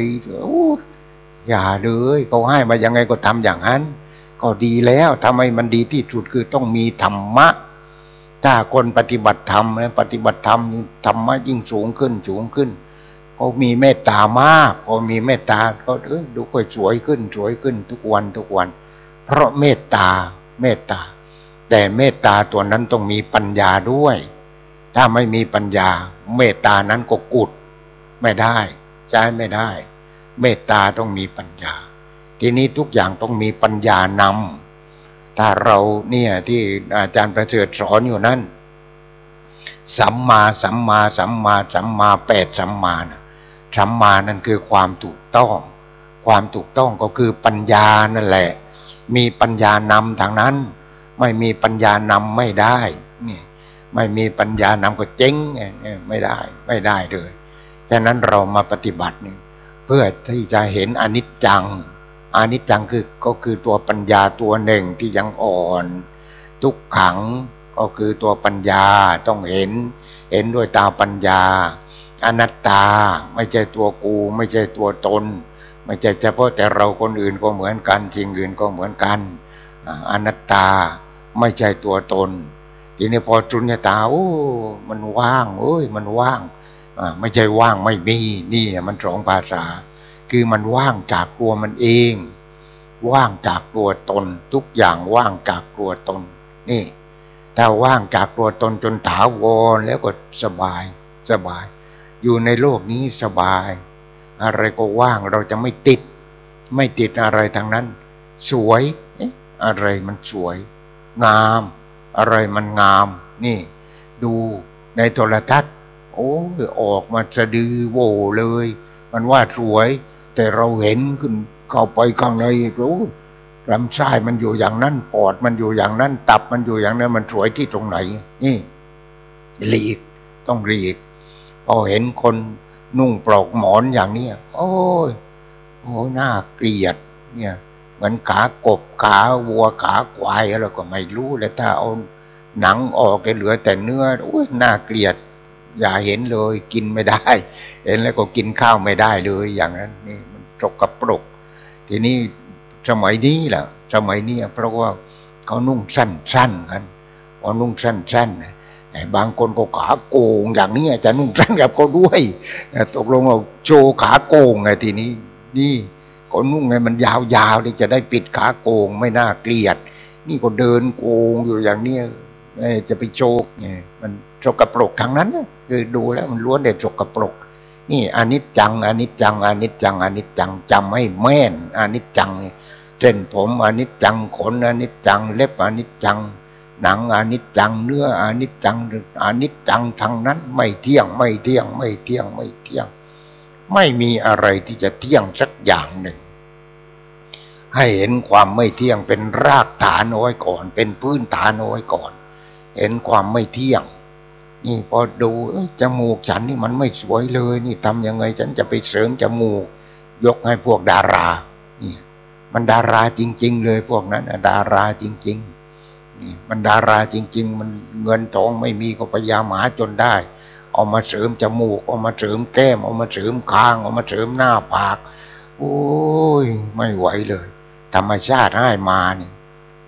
อย่าเลยเขาให้มายังไงก็ทำอย่างนั้น ก็ดีแล้วทำไมมันดีที่สุดคือต้องมีธรรมะ ถ้าคนปฏิบัติธรรมนะปฏิบัติธรรมธรรมะยิ่งสูงขึ้นสูงขึ้นก็มีเมตตามากพอมีเมตตาก็เออดูก็สวยขึ้นสวยขึ้นทุกวันทุกวัน เพราะเมตตาเมตตา แต่เมตตาตัวนั้นต้องมีปัญญาด้วย ถ้าไม่มีปัญญา เมตตานั้นก็กุด ไม่ได้ใช้ไม่ได้ เมตตาต้องมีปัญญา ทีนี้ทุกอย่างต้องมีปัญญานำถ้าเราเนี่ยที่อาจารย์ประเสริฐสอนอยู่นั้นสัมมาสัมมาสัมมาสัมมาแปดสัมมานะสัมมานั่นคือความถูกต้อง ความถูกต้องก็คือปัญญานั่นแหละ มีปัญญานำทางนั้น ไม่มีปัญญานำไม่ได้นี่ไม่มีปัญญานำก็เจ๊งไม่ได้ไม่ได้เลยฉะนั้นเรามาปฏิบัตินี่เพื่อที่จะเห็นอนิจจังอนิจจังคือก็คือตัวปัญญาตัวหนึ่งที่ยังอ่อน ทุกขังก็คือตัวปัญญาต้องเห็น เห็นด้วยตาปัญญา อนัตตาไม่ใช่ตัวกู ไม่ใช่ตัวตน ไม่ใช่เฉพาะแต่เราคนอื่นก็เหมือนกันสิ่งอื่นก็เหมือนกันอนัตตาไม่ใช่ตัวตน ทีนี้พอจุนยตาโอ้มันว่างโอ้ยมันว่างไม่ใช่ว่างไม่มีนี่มันสองภาษา คือมันว่างจากตัวมันเอง ว่างจากตัวตน ทุกอย่างว่างจากตัวตน นี่ถ้าว่างจากตัวตนจนถาวรแล้วก็สบายสบาย อยู่ในโลกนี้สบาย อะไรก็ว่างเราจะไม่ติด ไม่ติดอะไรทางนั้น สวยอะไรมันสวย งาม อะไรมันงาม นี่ ดูในโทรทัศน์ โอ้ออกมาสะดือโวเลย มันว่าสวย แต่เราเห็นขึ้นเข้าไปข้างในรู้ลำไส้มันอยู่อย่างนั้นปอดมันอยู่อย่างนั้น ตับมันอยู่อย่างนั้น มันสวยที่ตรงไหน นี่หลีกต้องหลีกพอเห็นคน นุ่งปลอกหมอนอย่างนี้โอ้ยโอ้หน้าเกลียด เนี่ยเหมือนขากบขาวัวขาควายอะไรก็ไม่รู้เลยถ้าเอาหนังออกเหลือแต่เนื้อโอ้ยน่าเกลียด อย่าเห็นเลย กินไม่ได้ เห็นแล้วก็กินข้าวไม่ได้เลยอย่างนั้นนี่มันจกกระปรก ทีนี้สมัยนี้แหละสมัยนี้เพราะว่าเขานุ่งสั้นๆกันพอนุ่งสั้นๆ บางคนก็ขาโกงอย่างนี้จะนุ่งสั้นกับเขาด้วยตกลงเอาโชว์ขาโกงไงทีนี้ นี่ก็นุ่งไงมันยาวๆที่จะได้ปิดขาโกงไม่น่าเกลียด นี่ก็เดินโกงอยู่อย่างนี้จะไปโชกเนี่ยมันจกกระปรกทางนั้นคือดูแล้วมันล้วนแต่จกกระปรก นี่อนิจจังอนิจจังอนิจจังอนิจจังจำให้แม่นอนิจจังนี่เส้นผมอนิจจังขนอนิจจัง เล็บอนิจจัง หนังอนิจจังเนื้ออนิจจังอนิจจังทางนั้น ไม่เที่ยงไม่เที่ยงไม่เที่ยงไม่เที่ยง ไม่มีอะไรที่จะเที่ยงสักอย่างหนึ่ง ให้เห็นความไม่เที่ยงเป็นรากฐานเอาไว้ก่อน เป็นพื้นฐานเอาไว้ก่อน เห็นความไม่เที่ยง นี่พอดูจมูกฉันนี่มันไม่สวยเลย นี่ทำยังไงฉันจะไปเสริมจมูก ยกให้พวกดารา นี่ มันดาราจริง ๆ เลยพวกนั้นดาราจริง ๆ มันดาราจริง ๆ มันเงินทองไม่มีก็พยายามหาจนได้ เอามาเสริมจมูก เอามาเสริมแก้ม เอามาเสริมคาง เอามาเสริมหน้าผาก โอ้ย ไม่ไหวเลย ธรรมชาติให้มานี่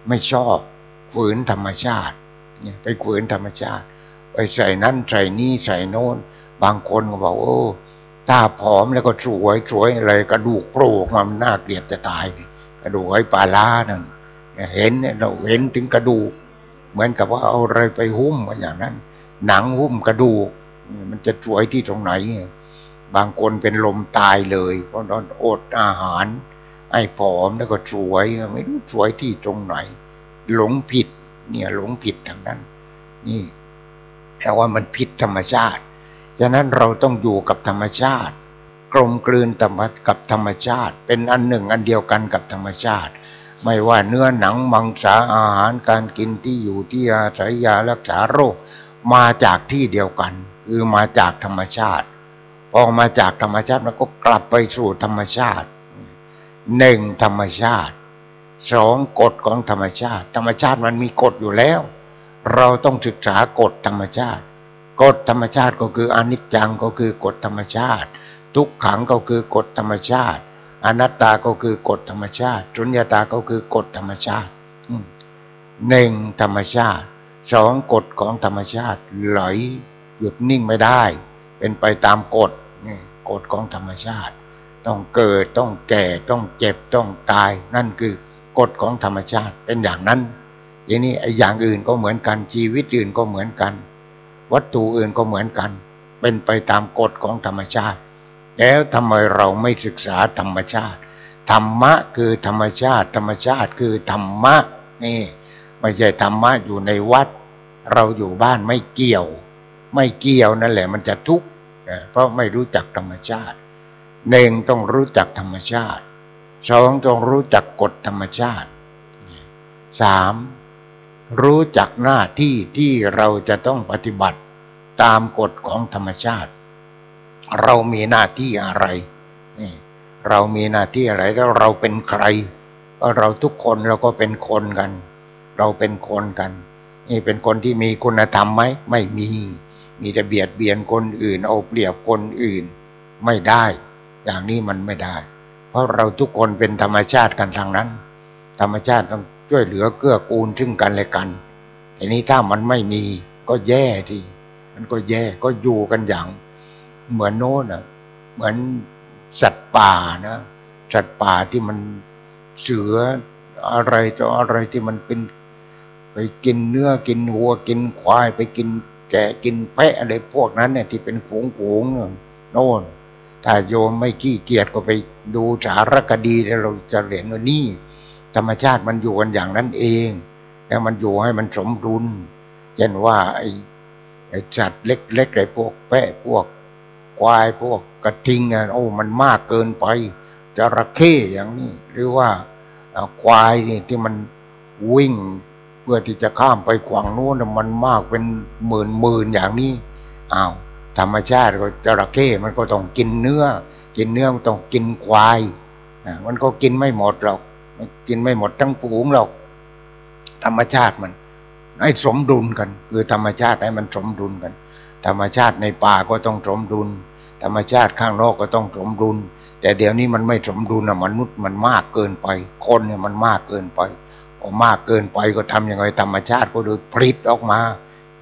ไม่ชอบฝืนธรรมชาติเนี่ยไปฝืนธรรมชาติ ไปใส่นั่นใส่นี่ใส่โน้น บางคนก็บอกโอ้ตาผอมแล้วก็สวยสวยอะไรกระดูกโปร่งมันน่าเกลียดจะตายกระดูกไอ้ปลาล้านั่น เห็นเราเห็นถึงกระดูก เหมือนกับว่าเอาอะไรไปหุ้มอย่างนั้น หนังหุ้มกระดูก มันจะสวยที่ตรงไหน บางคนเป็นลมตายเลย เพราะนอนอดอาหาร ไอ้ผอมแล้วก็สวย ไม่รู้สวยที่ตรงไหน หลงผิด เนี่ยหลงผิดทางนั้น นี่แต่ว่ามันผิดธรรมชาติ ฉะนั้นเราต้องอยู่กับธรรมชาติ กลมกลืนกับธรรมชาติ เป็นอันหนึ่งอันเดียวกันกับธรรมชาติ ไม่ว่าเนื้อหนังมังสาอาหารการกินที่อยู่ที่อาศัยยารักษาโรค มาจากที่เดียวกัน คือมาจากธรรมชาติ พอมาจากธรรมชาติมันก็กลับไปสู่ธรรมชาติหนึ่งธรรมชาติสองกฎของธรรมชาติ ธรรมชาติมันมีกฎอยู่แล้ว เราต้องศึกษากฎธรรมชาติ กฎธรรมชาติก็คืออนิจจังก็คือกฎธรรมชาติ ทุกขังก็คือกฎธรรมชาติ อนัตตาก็คือกฎธรรมชาติจุญญาตาก็คือกฎธรรมชาติหนึ่งธรรมชาติสองกฎของธรรมชาติไหลหยุดนิ่งไม่ได้ เป็นไปตามกฎนี่กฎของธรรมชาติ ต้องเกิดต้องแก่ต้องเจ็บต้องตาย นั่นคือกฎของธรรมชาติเป็นอย่างนั้นอย่างนี้ไอ้อย่างอื่นก็เหมือนกันชีวิตอื่นก็เหมือนกัน วัตถุอื่นก็เหมือนกัน เป็นไปตามกฎของธรรมชาติ แล้วทำไมเราไม่ศึกษาธรรมชาติ ธรรมะคือธรรมชาติ ธรรมชาติคือธรรมะนี่ไม่ใช่ธรรมะอยู่ในวัด เราอยู่บ้านไม่เกี่ยว ไม่เกี่ยวนั่นแหละ มันจะทุกข์เพราะไม่รู้จักธรรมชาติหนึ่งต้องรู้จักธรรมชาติสองต้องรู้จักกฎธรรมชาติสามรู้จักหน้าที่ที่เราจะต้องปฏิบัติตามกฎของธรรมชาติ เรามีหน้าที่อะไรเรามีหน้าที่อะไรแล้วเราเป็นใครเราทุกคนเราก็เป็นคนกัน เราเป็นคนกัน นี่เป็นคนที่มีคุณธรรมไหมไม่มี มีแต่เบียดเบียนคนอื่น เอาเปรียบคนอื่น ไม่ได้ อย่างนี้มันไม่ได้ เพราะเราทุกคนเป็นธรรมชาติกันทางนั้น ธรรมชาติต้องช่วยเหลือเกื้อกูลซึ่งกันและกันทีนี้ถ้ามันไม่มีก็แย่ทีมันก็แย่ก็อยู่กันอย่าง เหมือนโน้นอะ เหมือนสัตว์ป่านะสัตว์ป่าที่มันเสืออะไรต่ออะไรที่มันเป็น ไปกินเนื้อกินวัวกินควาย ไปกินแกะกินแพะอะไรพวกนั้นเนี่ยที่เป็นฝูงฝูงโน่นถ้าโยมไม่ขี้เกียจก็ไปดูสารคดีแล้วเราจะเห็นว่านี่ ธรรมชาติมันอยู่กันอย่างนั้นเอง แล้วมันอยู่ให้มันสมดุลเช่นว่าไอ้ไอ้จัดเล็กๆไอ้พวกแพะพวก ควายพวกกระทิงอะโอ้มันมากเกินไปจระเข้อย่างนี้ หรือว่าควายนี่ที่มันวิ่งเพื่อที่จะข้ามไปขวางโน้นมันมากเป็นหมื่นหมื่นอย่างนี้อ้าวธรรมชาติก็จระเข้มันก็ต้องกินเนื้อ กินเนื้อมันต้องกินควายมันก็กินไม่หมดหรอกกินไม่หมดทั้งฝูงหรอก ธรรมชาติมัน ให้สมดุลกัน คือธรรมชาติให้มันสมดุลกัน ธรรมชาติในป่าก็ต้องสมดุล ธรรมชาติข้างนอกก็ต้องสมดุล แต่เดี๋ยวนี้มันไม่สมดุลนะมนุษย์มันมากเกินไป คนเนี่ยมันมากเกินไปพอมากเกินไปก็ทำยังไงธรรมชาติก็โดยผลิตออกมา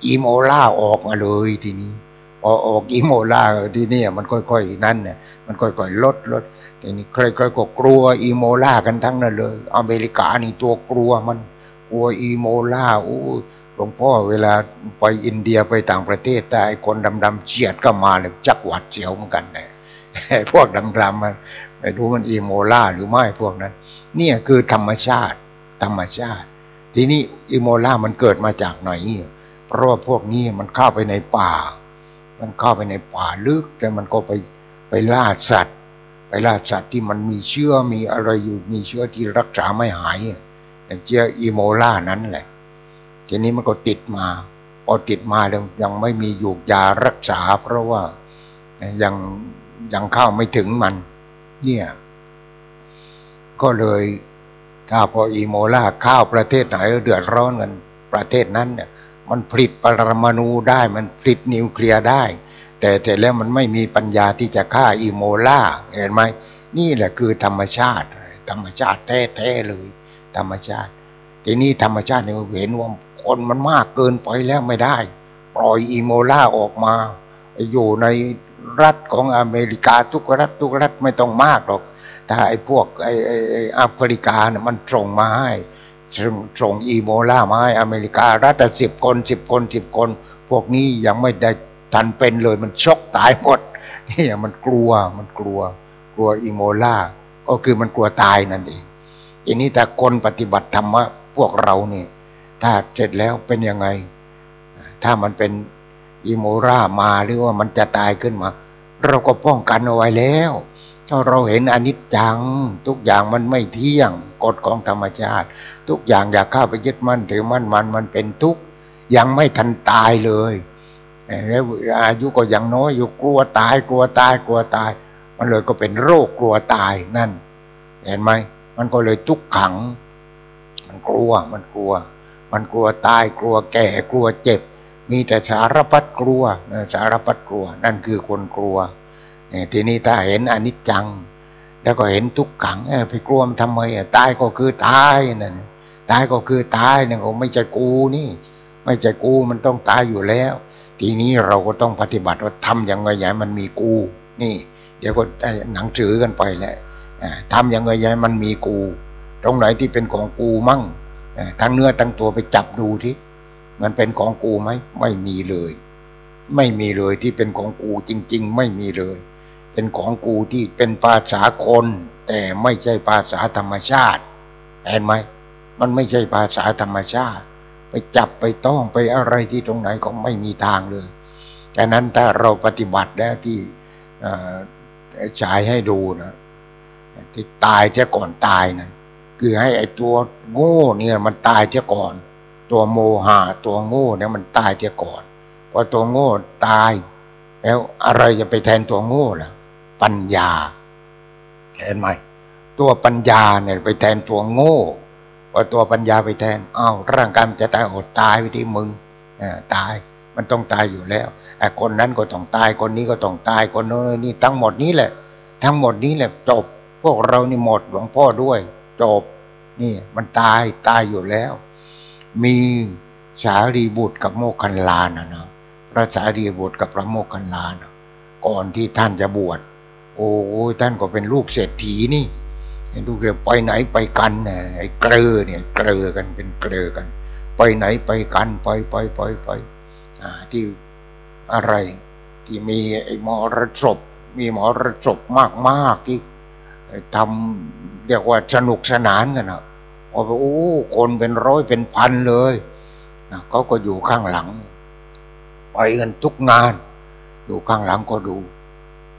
อีโบล่าออกมาเลยทีนี้พอออกอีโบล่าที่นี่มันค่อยๆนั่นเนี่ยมันค่อยๆลดลดทีนี้ใครๆก็กลัวอีโบล่ากันทั้งนั้นเลย อเมริกานี่ตัวกลัวมันกลัวอีโบล่าโอ้หลวงพ่อเวลาไปอินเดียไปต่างประเทศแต่ไอ้คนดำๆเฉียดก็มาเลยจักหวัดเสียวเหมือนกันเลยพวกดำๆมันไม่รู้มันอีโมล่าหรือไม่พวกนั้น เนี่ยคือธรรมชาติ ธรรมชาติ ทีนี้อีโมล่ามันเกิดมาจากไหนเพราะว่าพวกนี้มันเข้าไปในป่า มันเข้าไปในป่าลึกแล้วมันก็ไปไปล่าสัตว์ ไปล่าสัตว์ที่มันมีเชื้อมีอะไรอยู่มีเชื้อที่รักษาไม่หายอย่างเชื้ออีโมล่านั้นแหละ ทีนี้มันก็ติดมาพอติดมาแล้วยังไม่มียูกยารักษา เพราะว่ายังยังเข้าไม่ถึงมัน เนี่ย ก็เลยถ้าพออีโมล่าข้าวประเทศไหนเดือดร้อนกันประเทศนั้นเนี่ย มันผลิตปรมาณูได้ มันผลิตนิวเคลียร์ได้ แต่แต่แล้วมันไม่มีปัญญาที่จะฆ่าอีโมล่าเห็นไหมนี่แหละคือธรรมชาติ ธรรมชาติแท้ๆเลย ธรรมชาติ ทีนี้ธรรมชาติเนี่ยเห็นว่าคนมันมากเกินไปแล้วไม่ได้ ปล่อยอีโมล่าออกมา อยู่ในรัฐของอเมริกาทุกรัฐทุกรัฐไม่ต้องมากหรอกแต่ไอ้พวกไอ้แอฟริกาเนี่ยมันส่งมาให้ส่งอีโมล่ามาให้อเมริการัฐสิบคนสิบคนสิบคน พวกนี้ยังไม่ได้ทันเป็นเลยมันช็อกตายหมดนี่มันกลัวมันกลัว กลัวอิโมล่าก็คือมันกลัวตายนั่นเองอันนี้แต่คนปฏิบัติธรรมะ พวกเราเนี่ยถ้าเสร็จแล้วเป็นยังไง ถ้ามันเป็นอิโมรามาหรือว่ามันจะตายขึ้นมา เราก็ป้องกันเอาไว้แล้วถ้าเราเห็นอนิจจัง ทุกอย่างมันไม่เที่ยงกฎของธรรมชาติ ทุกอย่างอย่าเข้าไปยึดมั่นถือมั่นมันมันเป็นทุกข์ยังไม่ทันตายเลยแล้วอายุก็ยังน้อยอยู่กลัวตายกลัวตายกลัวตาย มันเลยก็เป็นโรคกลัวตายนั่น เห็นไหมมันก็เลยทุกขัง มันกลัว มันกลัว มันกลัวตายกลัวแก่กลัวเจ็บ มีแต่สารพัดกลัวสารพัดกลัว นั่นคือคนกลัวทีนี้ถ้าเห็นอนิจจัง แล้วก็เห็นทุกขังไปกลัวมันทำไมตายก็คือตายนั่นตายก็คือตายเนี่ยก็ไม่ใช่กูนี่ ไม่ใช่กูมันต้องตายอยู่แล้ว ทีนี้เราก็ต้องปฏิบัติว่าทำยังไงอย่ามันมีกู นี่ เดี๋ยวก็หนังสือกันไปแหละทำยังไงอย่ามันมีกู ตรงไหนที่เป็นของกูมั่งทั้งเนื้อทั้งตัวไปจับดูที่มันเป็นของกูไหมไม่มีเลย ไม่มีเลยที่เป็นของกูจริง ๆ ไม่มีเลย เป็นของกูที่เป็นภาษาคน แต่ไม่ใช่ภาษาธรรมชาติเห็นไหมมันไม่ใช่ภาษาธรรมชาติ ไปจับไปต้องไปอะไรที่ตรงไหนก็ไม่มีทางเลยดังนั้นถ้าเราปฏิบัติแล้วที่ฉายให้ดูนะที่ตายเสียก่อนตายนะ คือให้ไอ้ตัวโง่เนี่ยมันตายเสียก่อน ตัวโมหะตัวโง่เนี่ยมันตายเสียก่อนพอตัวโง่ตาย แล้วอะไรจะไปแทนตัวโง่ล่ะ ปัญญา เห็นไหมตัวปัญญาเนี่ยไปแทนตัวโง่พอตัวปัญญาไปแทนอ้าวร่างกายมันจะตายอดตายไปที่มึงตายมันต้องตายอยู่แล้วไอ้คนนั้นก็ต้องตายคนนี้ก็ต้องตายคนโน้นนี่ทั้งหมดนี้แหละ ทั้งหมดนี้แหละจบ พวกเรานี่หมดหลวงพ่อด้วย จบ นี่มันตายตายอยู่แล้ว มีสารีบุตรกับโมกขันลานะนะพระสารีบุตรกับพระโมกขันลานะก่อนที่ท่านจะบวชโอ้ท่านก็เป็นลูกเศรษฐีนี่ลูกเรียไปไหนไปกันไอ้เกลือเนี่ยเกลือกันเป็นเกลือกัน ไปไหนไปกันไปไปไปไปอ่าที่อะไรที่มีไอ้มอรสพมีมอรสพมากมากที่ ทำเรียกว่าสนุกสนานกันนะโอ้โหคนเป็นร้อยเป็นพันเลยเขาก็อยู่ข้างหลัง ไปกันทุกงาน อยู่ข้างหลังก็ดู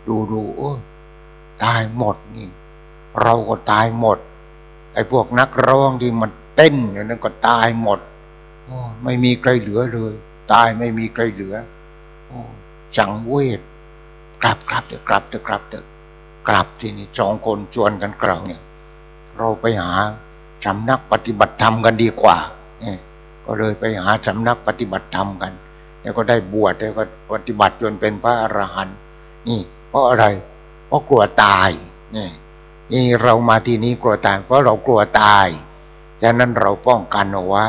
ดูดูโอ้ตายหมดนี่ เราก็ตายหมด ไอ้พวกนักร้องที่มันเต้นอย่างนั้นก็ตายหมดอไม่มีใครเหลือเลย ตายไม่มีใครเหลือโอสังเวชกลับกลับเถอะกลับเถอะกลับเถอะ กลับที่นี่สองคนชวนกันกล่าวเนี่ย เราไปหาสำนักปฏิบัติธรรมกันดีกว่าเนี่ยก็เลยไปหาสำนักปฏิบัติธรรมกัน แล้วก็ได้บวชแล้วก็ปฏิบัติจนเป็นพระอรหันต์นี่ เพราะอะไร เพราะกลัวตายนี่นี่เรามาที่นี้กลัวตาย เพราะเรากลัวตายฉะนั้นเราป้องกันเอาไว้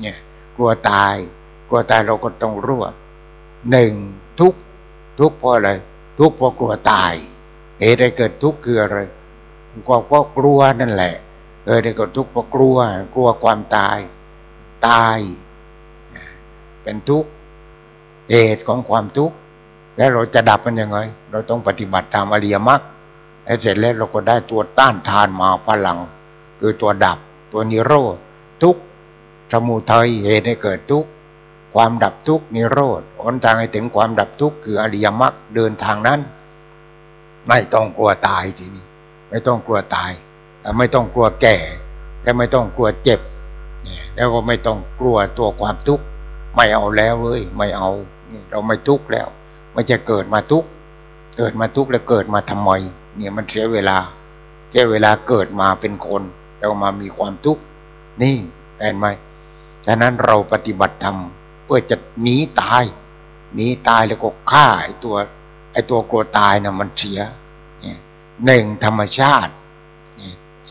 เนี่ย กลัวตาย กลัวตายเราก็ต้องรู้ว่าหนึ่งทุกทุกเพราะอะไร ทุกเพราะกลัวตาย เหตุให้เกิดทุกข์คืออะไรก็เพราะกลัวนั่นแหละ เออได้เกิดทุกข์เพราะกลัว กลัวความตาย ตาย เป็นทุกข์เหตุของความทุกข์แล้วเราจะดับมันยังไง เราต้องปฏิบัติตามอริยมรรคเสร็จแล้วเราก็ได้ตัวต้านทานมาพลัง คือตัวดับ ตัวนิโรธทุกข์สมุทัยเหตุให้เกิดทุกข์ความดับทุกข์นิโรธหนทางให้ถึงความดับทุกข์คืออริยมรรคเดินทางนั้น ไม่ต้องกลัวตายทีนี้ ไม่ต้องกลัวตายไม่ต้องกลัวแก่ และไม่ต้องกลัวเจ็บแล้วก็ไม่ต้องกลัวตัวความทุกข์ไม่เอาแล้วเลยไม่เอาเราไม่ทุกข์แล้ว ไม่จะเกิดมาทุกข์เกิดมาทุกข์แล้วเกิดมาทำไมเนี่ยมันเสียเวลาเสียเวลาเกิดมาเป็นคนแล้วมามีความทุกข์นี่เห็นไหมฉะนั้นเราปฏิบัติธรรมเพื่อจะหนีตายหนีตายแล้วก็ฆ่าตัว ตัวกลัวตายนะ่ะมันเสียหนึ่งธรรมชาติ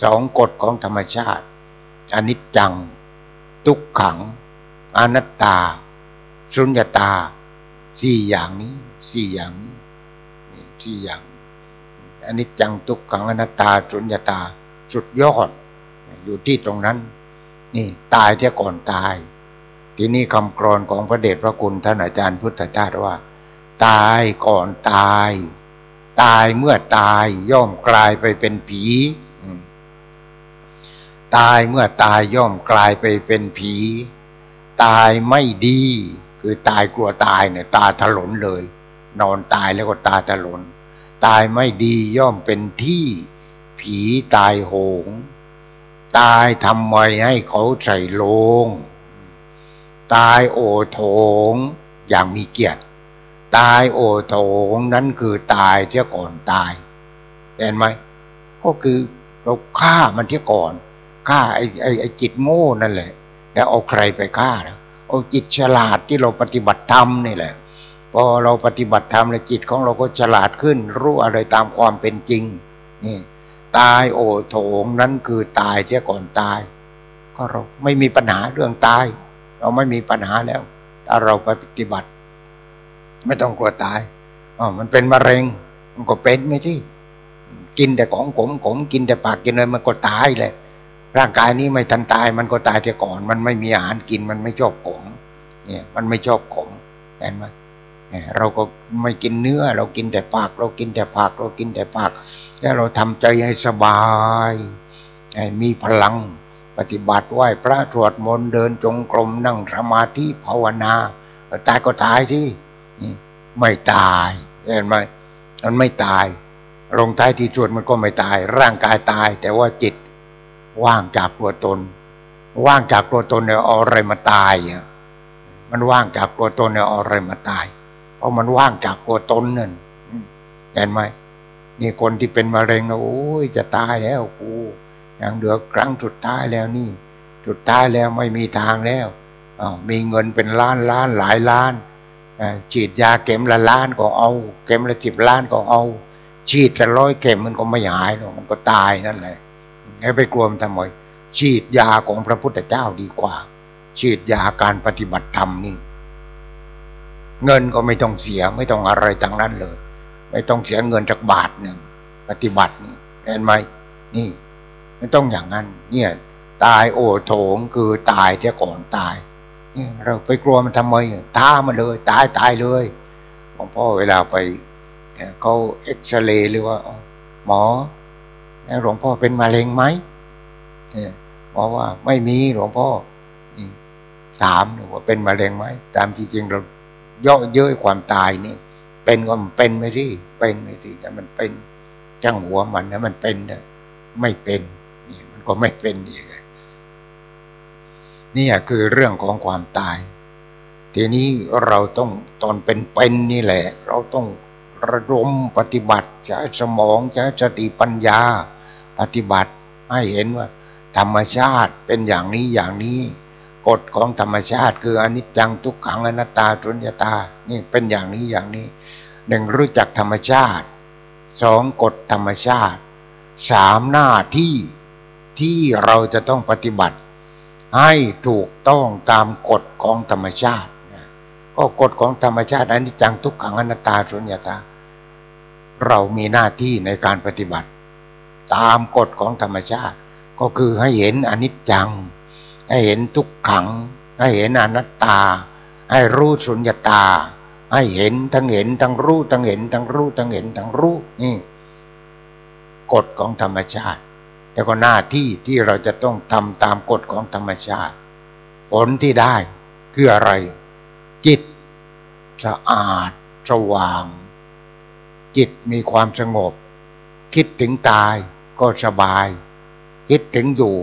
สองกฎของธรรมชาติอนิจจัง ทุกขัง อนัตตา สุญญตาสี่อย่างนี้สี่อย่างนี้สี่อย่างอนิจจังทุกขังอนัตตา สุญญตา สุดยอด อยู่ที่ตรงนั้น นี่ตายเท่ก่อนตาย ทีนี้คำกรอนของพระเดชพระคุณท่านอาจารย์พุทธทาสว่า ตายก่อนตาย ตายเมื่อตายย่อมกลายไปเป็นผี ตายเมื่อตายย่อมกลายไปเป็นผี ตายไม่ดี คือตายกลัวตายเนี่ย ตาถลนเลย นอนตายแล้วก็ตาถลน ตายไม่ดีย่อมเป็นที่ ผีตายโหง ตายทำไมให้เขาใส่ลง ตายโอโถงอย่างมีเกียรติ ตายโอโถงนั้นคือตายเที่ยก่อนตายเห็นไหมก็คือเราฆ่ามันเที่ยก่อนฆ่าไอ้ไอ้ไอ้จิตโง่นั่นแหละ แล้วเอาใครไปฆ่าเอาจิตฉลาดที่เราปฏิบัติธรรมนี่แหละพอเราปฏิบัติธรรมแล้วจิตของเราก็ฉลาดขึ้น รู้อะไรตามความเป็นจริงนี่ตายโอโถงนั้นคือตายเที่ยก่อนตาย ก็เราไม่มีปัญหาเรื่องตาย เราไม่มีปัญหาแล้วถ้าเราไปปฏิบัติ ไม่ต้องกลัวตายอ๋อมันเป็นมะเร็ง มันก็เป็นไงที่กินแต่ของขมขมกินแต่ปากกินเลยมันก็ตายเลย ร่างกายนี้ไม่ทันตาย มันก็ตายแต่ก่อน มันไม่มีอาหารกินมันไม่ชอบขมเนี่ย มันไม่ชอบขมเห็นไหมเราก็ไม่กินเนื้อ เรากินแต่ปาก เรากินแต่ผักเรากินแต่ผักแล้วเราทำใจให้สบายมีพลังปฏิบัติไหว้พระสวดมนต์เดินจงกรมนั่งสมาธิภาวนา ตายก็ตายที่ ไม่ตายเห็นไหมมันไม่ตาย ลงท้ายที่สวดมันก็ไม่ตาย ร่างกายตาย แต่ว่าจิตว่างจากตัวตน ว่างจากตัวตนเนี่ยเอาอะไรมาตายอะมันว่างจากตัวตนเนี่ยเอาอะไรมาตาย เพราะมันว่างจากตัวตนนั่นเห็นไหมนี่คนที่เป็นมะเร็งนะโอ้ยจะตายแล้วกูยังเหลือครั้งสุดท้ายแล้วนี่สุดท้ายแล้วไม่มีทางแล้วมีเงินเป็นล้านล้านหลายล้าน ฉีดยาเข็มละล้านก็เอา เข็มละสิบล้านก็เอา ฉีดละร้อยเข็มมันก็ไม่หายหรอกมันก็ตายนั่นแหละให้ไปกลัวมันทำไมฉีดยาของพระพุทธเจ้าดีกว่า ฉีดยาการปฏิบัติธรรมนี่ เงินก็ไม่ต้องเสียไม่ต้องอะไรทั้งนั้นเลย ไม่ต้องเสียเงินจากบาทหนึ่งปฏิบัตินี่เห็นไหมนี่ไม่ต้องอย่างนั้น เนี่ย ตายโอโถงคือตายเที่ก่อนตาย เราไปกลัวมันทำไมท้ามันเลย ตายตายเลยหลวงพ่อเวลาไปเขาเอ็กซเรย์หรือว่า หมอหลวงพ่อเป็นมะเร็งไหมเนี่ยบอกว่าไม่มีหลวงพ่อถามว่าเป็นมะเร็งไหมตามจริงๆเราย่อเย้ยความตายนี่ เป็นก็มันเป็นไม่ที่เป็นไม่ที่แต่มันเป็นจังหัวมันนะมันเป็นนะไม่เป็นนี่มันก็ไม่เป็นอีก นี่คือเรื่องของความตาย ทีนี้เราต้องตอนเป็นเป็นนี่แหละ เราต้องระดมปฏิบัติใช้สมองใช้สติปัญญา ปฏิบัติให้เห็นว่า ธรรมชาติเป็นอย่างนี้อย่างนี้กฎของธรรมชาติคืออนิจจังทุกขังอนัตตาสุญญตา นี่เป็นอย่างนี้อย่างนี้หนึ่งรู้จักธรรมชาติสองกฎธรรมชาติสามหน้าที่ที่เราจะต้องปฏิบัติ ให้ถูกต้องตามกฎของธรรมชาติก็กฎของธรรมชาติอนิจจังทุกขังอนัตตาสุญญตา เรามีหน้าที่ในการปฏิบัติ ตามกฎของธรรมชาติ ก็คือให้เห็นอนิจจัง ให้เห็นทุกขัง ให้เห็นอนัตตา ให้รู้สุญญตา ให้เห็นทั้งเห็นทั้งรู้ทั้งเห็นทั้งรู้ทั้งเห็นทั้งรู้นี่กฎของธรรมชาติ แล้วก็หน้าที่ที่เราจะต้องทำตามกฎของธรรมชาติ ผลที่ได้คืออะไร จิตสะอาดสว่าง จิตมีความสงบ คิดถึงตายก็สบาย คิดถึงอยู่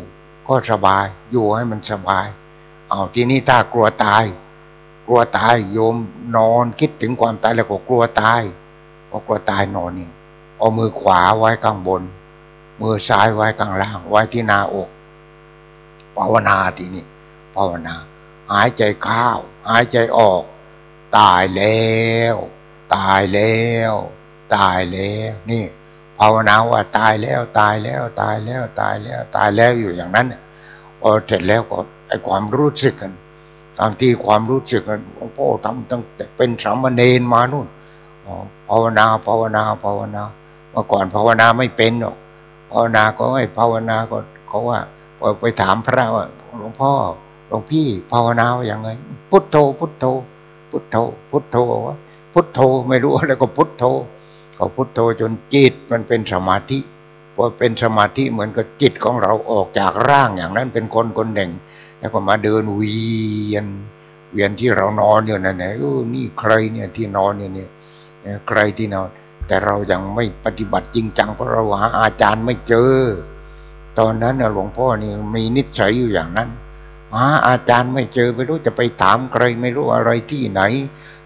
ก็สบาย อยู่ให้มันสบาย เอาทีนี้ถ้ากลัวตาย กลัวตายโยมนอนคิดถึงความตายแล้วก็กลัวตายก็กลัวตายนอนนี่เอามือขวาไว้ข้างบน มือซ้ายไว้ข้างล่าง ไว้ที่หน้าอก ภาวนาทีนี้ภาวนา หายใจเข้าหายใจออก ตายแล้ว ตายแล้ว ตายแล้ว นี่ ภาวนาว่าตายแล้วตายแล้วตายแล้วตายแล้ว ตายแล้วอยู่อย่างนั้นพอเสร็จแล้วก็ไอความรู้สึกกันบางทีความรู้สึกกันหลวงพ่อทำตั้งแต่เป็นสามเณรมานู่นภาวนาภาวนาภาวนาเมื่อก่อนภาวนาไม่เป็นหรอก ภาวนาก็ให้ภาวนาก็เขาว่าไปถามพระว่าหลวงพ่อหลวงพี่ภาวนาอย่างไง พุทโธ พุทโธ พุทโธ พุทโธว่าพุทโธไม่รู้อะไรก็พุทโธเขาพุทโธจนจิตมันเป็นสมาธิพอเป็นสมาธิเหมือนกับจิตของเราออกจากร่างอย่างนั้นเป็นคนคนหนึ่ง แล้วก็มาเดินเวียน เวียนที่เรานอนอยู่นั่นแหละนี่ใครเนี่ยที่นอนอยู่เนี่ยใครที่นอน แต่เรายังไม่ปฏิบัติจริงจังเพราะเราหาอาจารย์ไม่เจอ ตอนนั้นหลวงพ่อนี่มีนิสัยอยู่อย่างนั้น หาอาจารย์ไม่เจอไม่รู้จะไปถามใครไม่รู้อะไรที่ไหน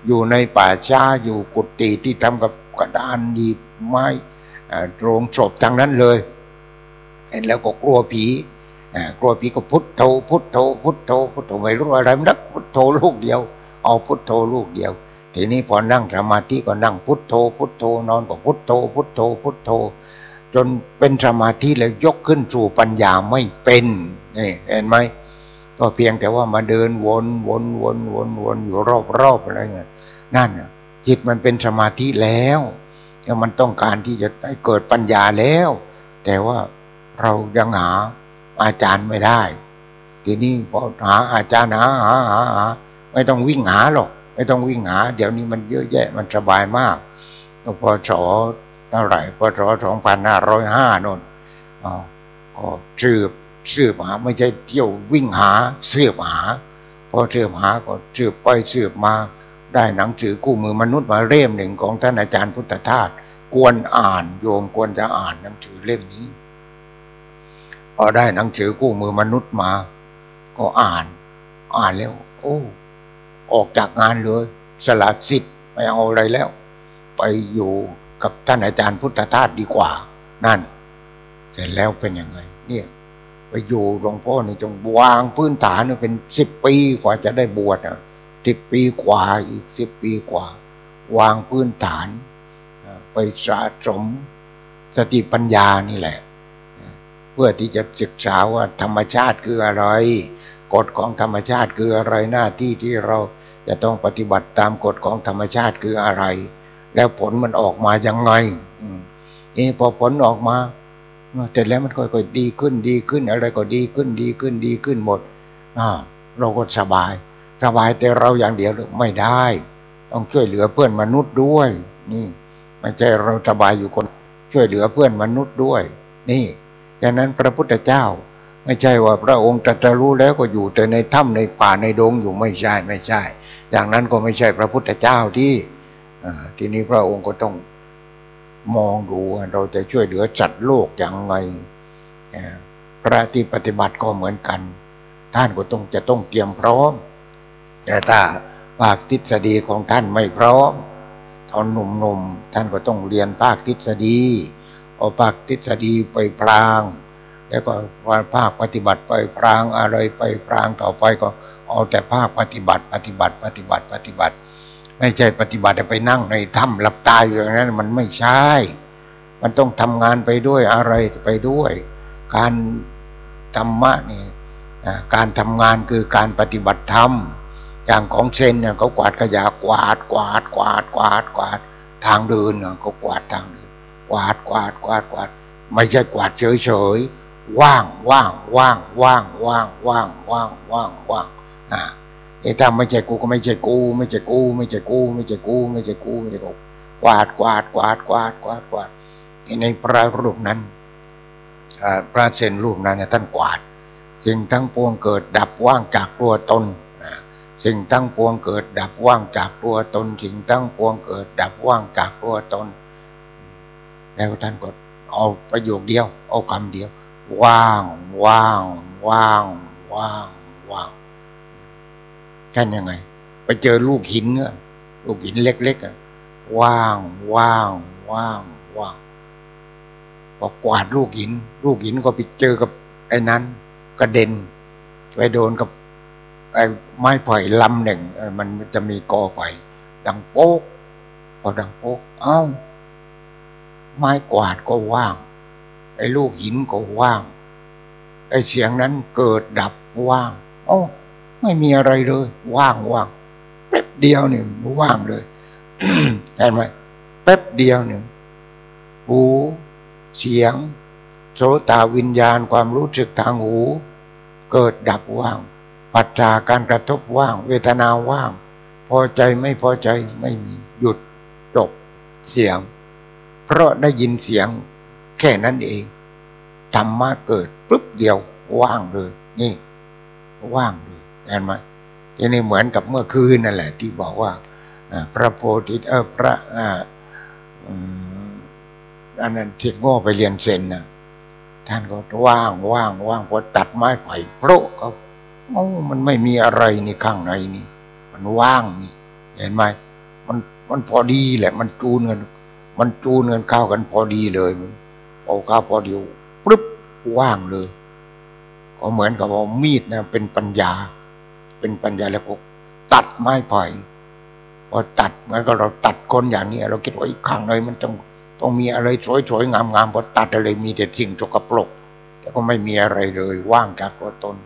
อยู่ในป่าชาอยู่กุฏิที่ทำกับกระดานดีไม้โรงศพทางนั้นเลยเห็นแล้วก็กลัวผีกลัวผีก็พุทโธพุทโธพุทโธพุทโธไม่รู้อะไรนักพุทโธลูกเดียว เอาพุทโธลูกเดียว ทีนี้พอนั่งสมาธิก็นั่งพุทโธ พุทโธนอนก็พุทโธ พุทโธ พุทโธ จนเป็นสมาธิแล้วยกขึ้นสู่ปัญญาไม่เป็นนี่เห็นไหมก็เพียงแต่ว่ามาเดินวนวนวนวนวนอยู่รอบๆอะไรเงี้ยนั่นจิตมันเป็นสมาธิแล้วแล้วมันต้องการที่จะให้เกิดปัญญาแล้ว แต่ว่าเรายังหาอาจารย์ไม่ได้ ทีนี้พอหาอาจารย์หาหาหาหาไม่ต้องวิ่งหาหรอก ไม่ต้องวิ่งหา เดี๋ยวนี้มันเยอะแยะมันสบายมากพอสอเท่าไหร่พอสอสองพันห้าร้อยห้านนก็สืบสืบหาไม่ใช่เที่ยววิ่งหาสืบหา พอสืบหาก็สืบไปสืบมาได้หนังสือกู้มือมนุษย์มาเล่มหนึ่งของท่านอาจารย์พุทธทาสควรอ่านโยมควรจะอ่านหนังสือเล่มนี้พอได้หนังสือกู้มือมนุษย์มา ก็อ่าน อ่านแล้ว โอ้ ออกจากงานเลย สละสิทธิ์ไม่เอาอะไรแล้ว ไปอยู่กับท่านอาจารย์พุทธทาสดีกว่า นั่น เสร็จแล้วเป็นยังไง เนี่ยไปอยู่หลวงพ่อนี่จงวางพื้นฐานเป็นสิบปีกว่าจะได้บวชอะสิบปีกว่าอีกสิบปีกว่า วางพื้นฐาน ไปสะสมสติปัญญานี่แหละ เพื่อที่จะศึกษาว่าธรรมชาติคืออะไร กฎของธรรมชาติคืออะไรหน้าที่ที่เราจะต้องปฏิบัติตามกฎของธรรมชาติคืออะไร แล้วผลมันออกมายังไงนี่พอผลออกมาเสร็จแล้วมันค่อยๆดีขึ้นดีขึ้น อะไรก็ดีขึ้นดีขึ้นดีขึ้นหมดเราก็สบาย สบายแต่เราอย่างเดียวไม่ได้ ต้องช่วยเหลือเพื่อนมนุษย์ด้วย นี่ไม่ใช่เราสบายอยู่คน ช่วยเหลือเพื่อนมนุษย์ด้วย นี่ดังนั้นพระพุทธเจ้า ไม่ใช่ว่าพระองค์ตรัสรู้แล้วก็อยู่แต่ในถ้ำในป่าในดงอยู่ไม่ใช่ไม่ใช่ อย่างนั้นก็ไม่ใช่พระพุทธเจ้าที่ทีนี้พระองค์ก็ต้องมองดูว่าเราจะช่วยเหลือจัดโลกอย่างไรพระที่ปฏิบัติก็เหมือนกัน ท่านก็ต้องจะต้องเตรียมพร้อม แต่ถ้าภาคทฤษฎีของท่านไม่พร้อมตอนหนุ่มๆท่านก็ต้องเรียนภาคทฤษฎีเอาภาคทฤษฎีไปพลาง แล้วก็วันภาคปฏิบัติไปพลางอะไรไปพลางต่อไปก็เอาแต่ภาคปฏิบัติปฏิบัติปฏิบัติปฏิบัติ ไม่ใช่ปฏิบัติไปนั่งในถ้ำหลับตาอยู่อย่างนั้น มันไม่ใช่ มันต้องทำงานไปด้วยอะไรไปด้วย การธรรมะนี่การทำงานคือการปฏิบัติธรรมอย่างของเซนเนี่ยเขากวาดขยะกวาดกวาดกวาดกวาดกวาดทางเดินเนี่ยเขากวาดทางเดินกวาดกวาดกวาดกวาด ไม่ใช่กวาดเฉยเฉย ว่างว่างว่างว่างว่างว่างว่างว่างว่างอ่าไอ้ถ้าไม่ใช่กูก็ไม่ใช่กูไม่ใช่กูไม่ใช่กูไม่ใช่กูไม่ใช่กูไม่ใช่กูกวาดกวาดกวาดกวาดกวาดกวาดในพระรูปนั้นพระเซนรูปนั้นเนี่ยท่านกวาด สิ่งทั้งปวงเกิดดับว่างจากตัวตนสิ่งทั้งปวงเกิดดับว่างจากตัวตน สิ่งทั้งปวงเกิดดับว่างจากตัวตน แล้วท่านก็เอาประโยคเดียว เอาคำเดียว ว่าง ว่าง ว่าง ว่าง ว่างกันยังไง ไปเจอลูกหินเนี่ยลูกหินเล็กๆอะว่าง ว่าง ว่าง ว่างพอกวาดลูกหิน ลูกหินก็ไปเจอกับไอ้นั้นกระเด็น ไปโดนกับไอ้ไม้ไผ่ลำหนึ่งมันจะมีกอไผ่ดังโป๊กพอดังโป๊กเอ้า ไม้กวาดก็ว่าง ไอ้ลูกหินก็ว่าง ไอ้เสียงนั้นเกิดดับว่างโอ้ไม่มีอะไรเลย ว่างว่างแป๊บเดียวเนี่ยว่างเลยเห็นไหมแป๊บเดียวเนี่ยหูเสียงโสตาวิญญาณความรู้สึกทางหู เกิดดับว่าง ปัจจาการกระทบว่าง เวทนาว่าง พอใจไม่พอใจไม่มีหยุดจบเสียง เพราะได้ยินเสียง แค่นั้นเองธรรมะเกิดปุ๊บเดียว ว่างเลยนี่ ว่างเลยเห็นไหมทีนี้เหมือนกับเมื่อคืนนั่นแหละ ที่บอกว่าพระโพธิเออพระอันนั้นที่โง่ไปเรียนเซนนะท่านก็ว่างว่างว่างพอตัดไม้ไผ่โปรก็โอ้มันไม่มีอะไรนี่ข้างในนี่ มันว่างนี่ เห็นไหมมันมันพอดีแหละ มันจูนกันมันจูนกันเข้ากันพอดีเลยมัน เอาข้าพอดีปุ๊บว่างเลย ก็เหมือนกับว่ามีดนะเป็นปัญญา เป็นปัญญาแล้วก็ตัดไม้ไผ่พอตัดมือนกับเราตัดคนอย่างนี้เราคิดว่าอีกข้างในมันต้องต้องมีอะไรสวยๆงามๆพอตัดอะไรมีแต่สิ่งสกปรกแต่ก็ไม่มีอะไรเลยว่างจากตัวตน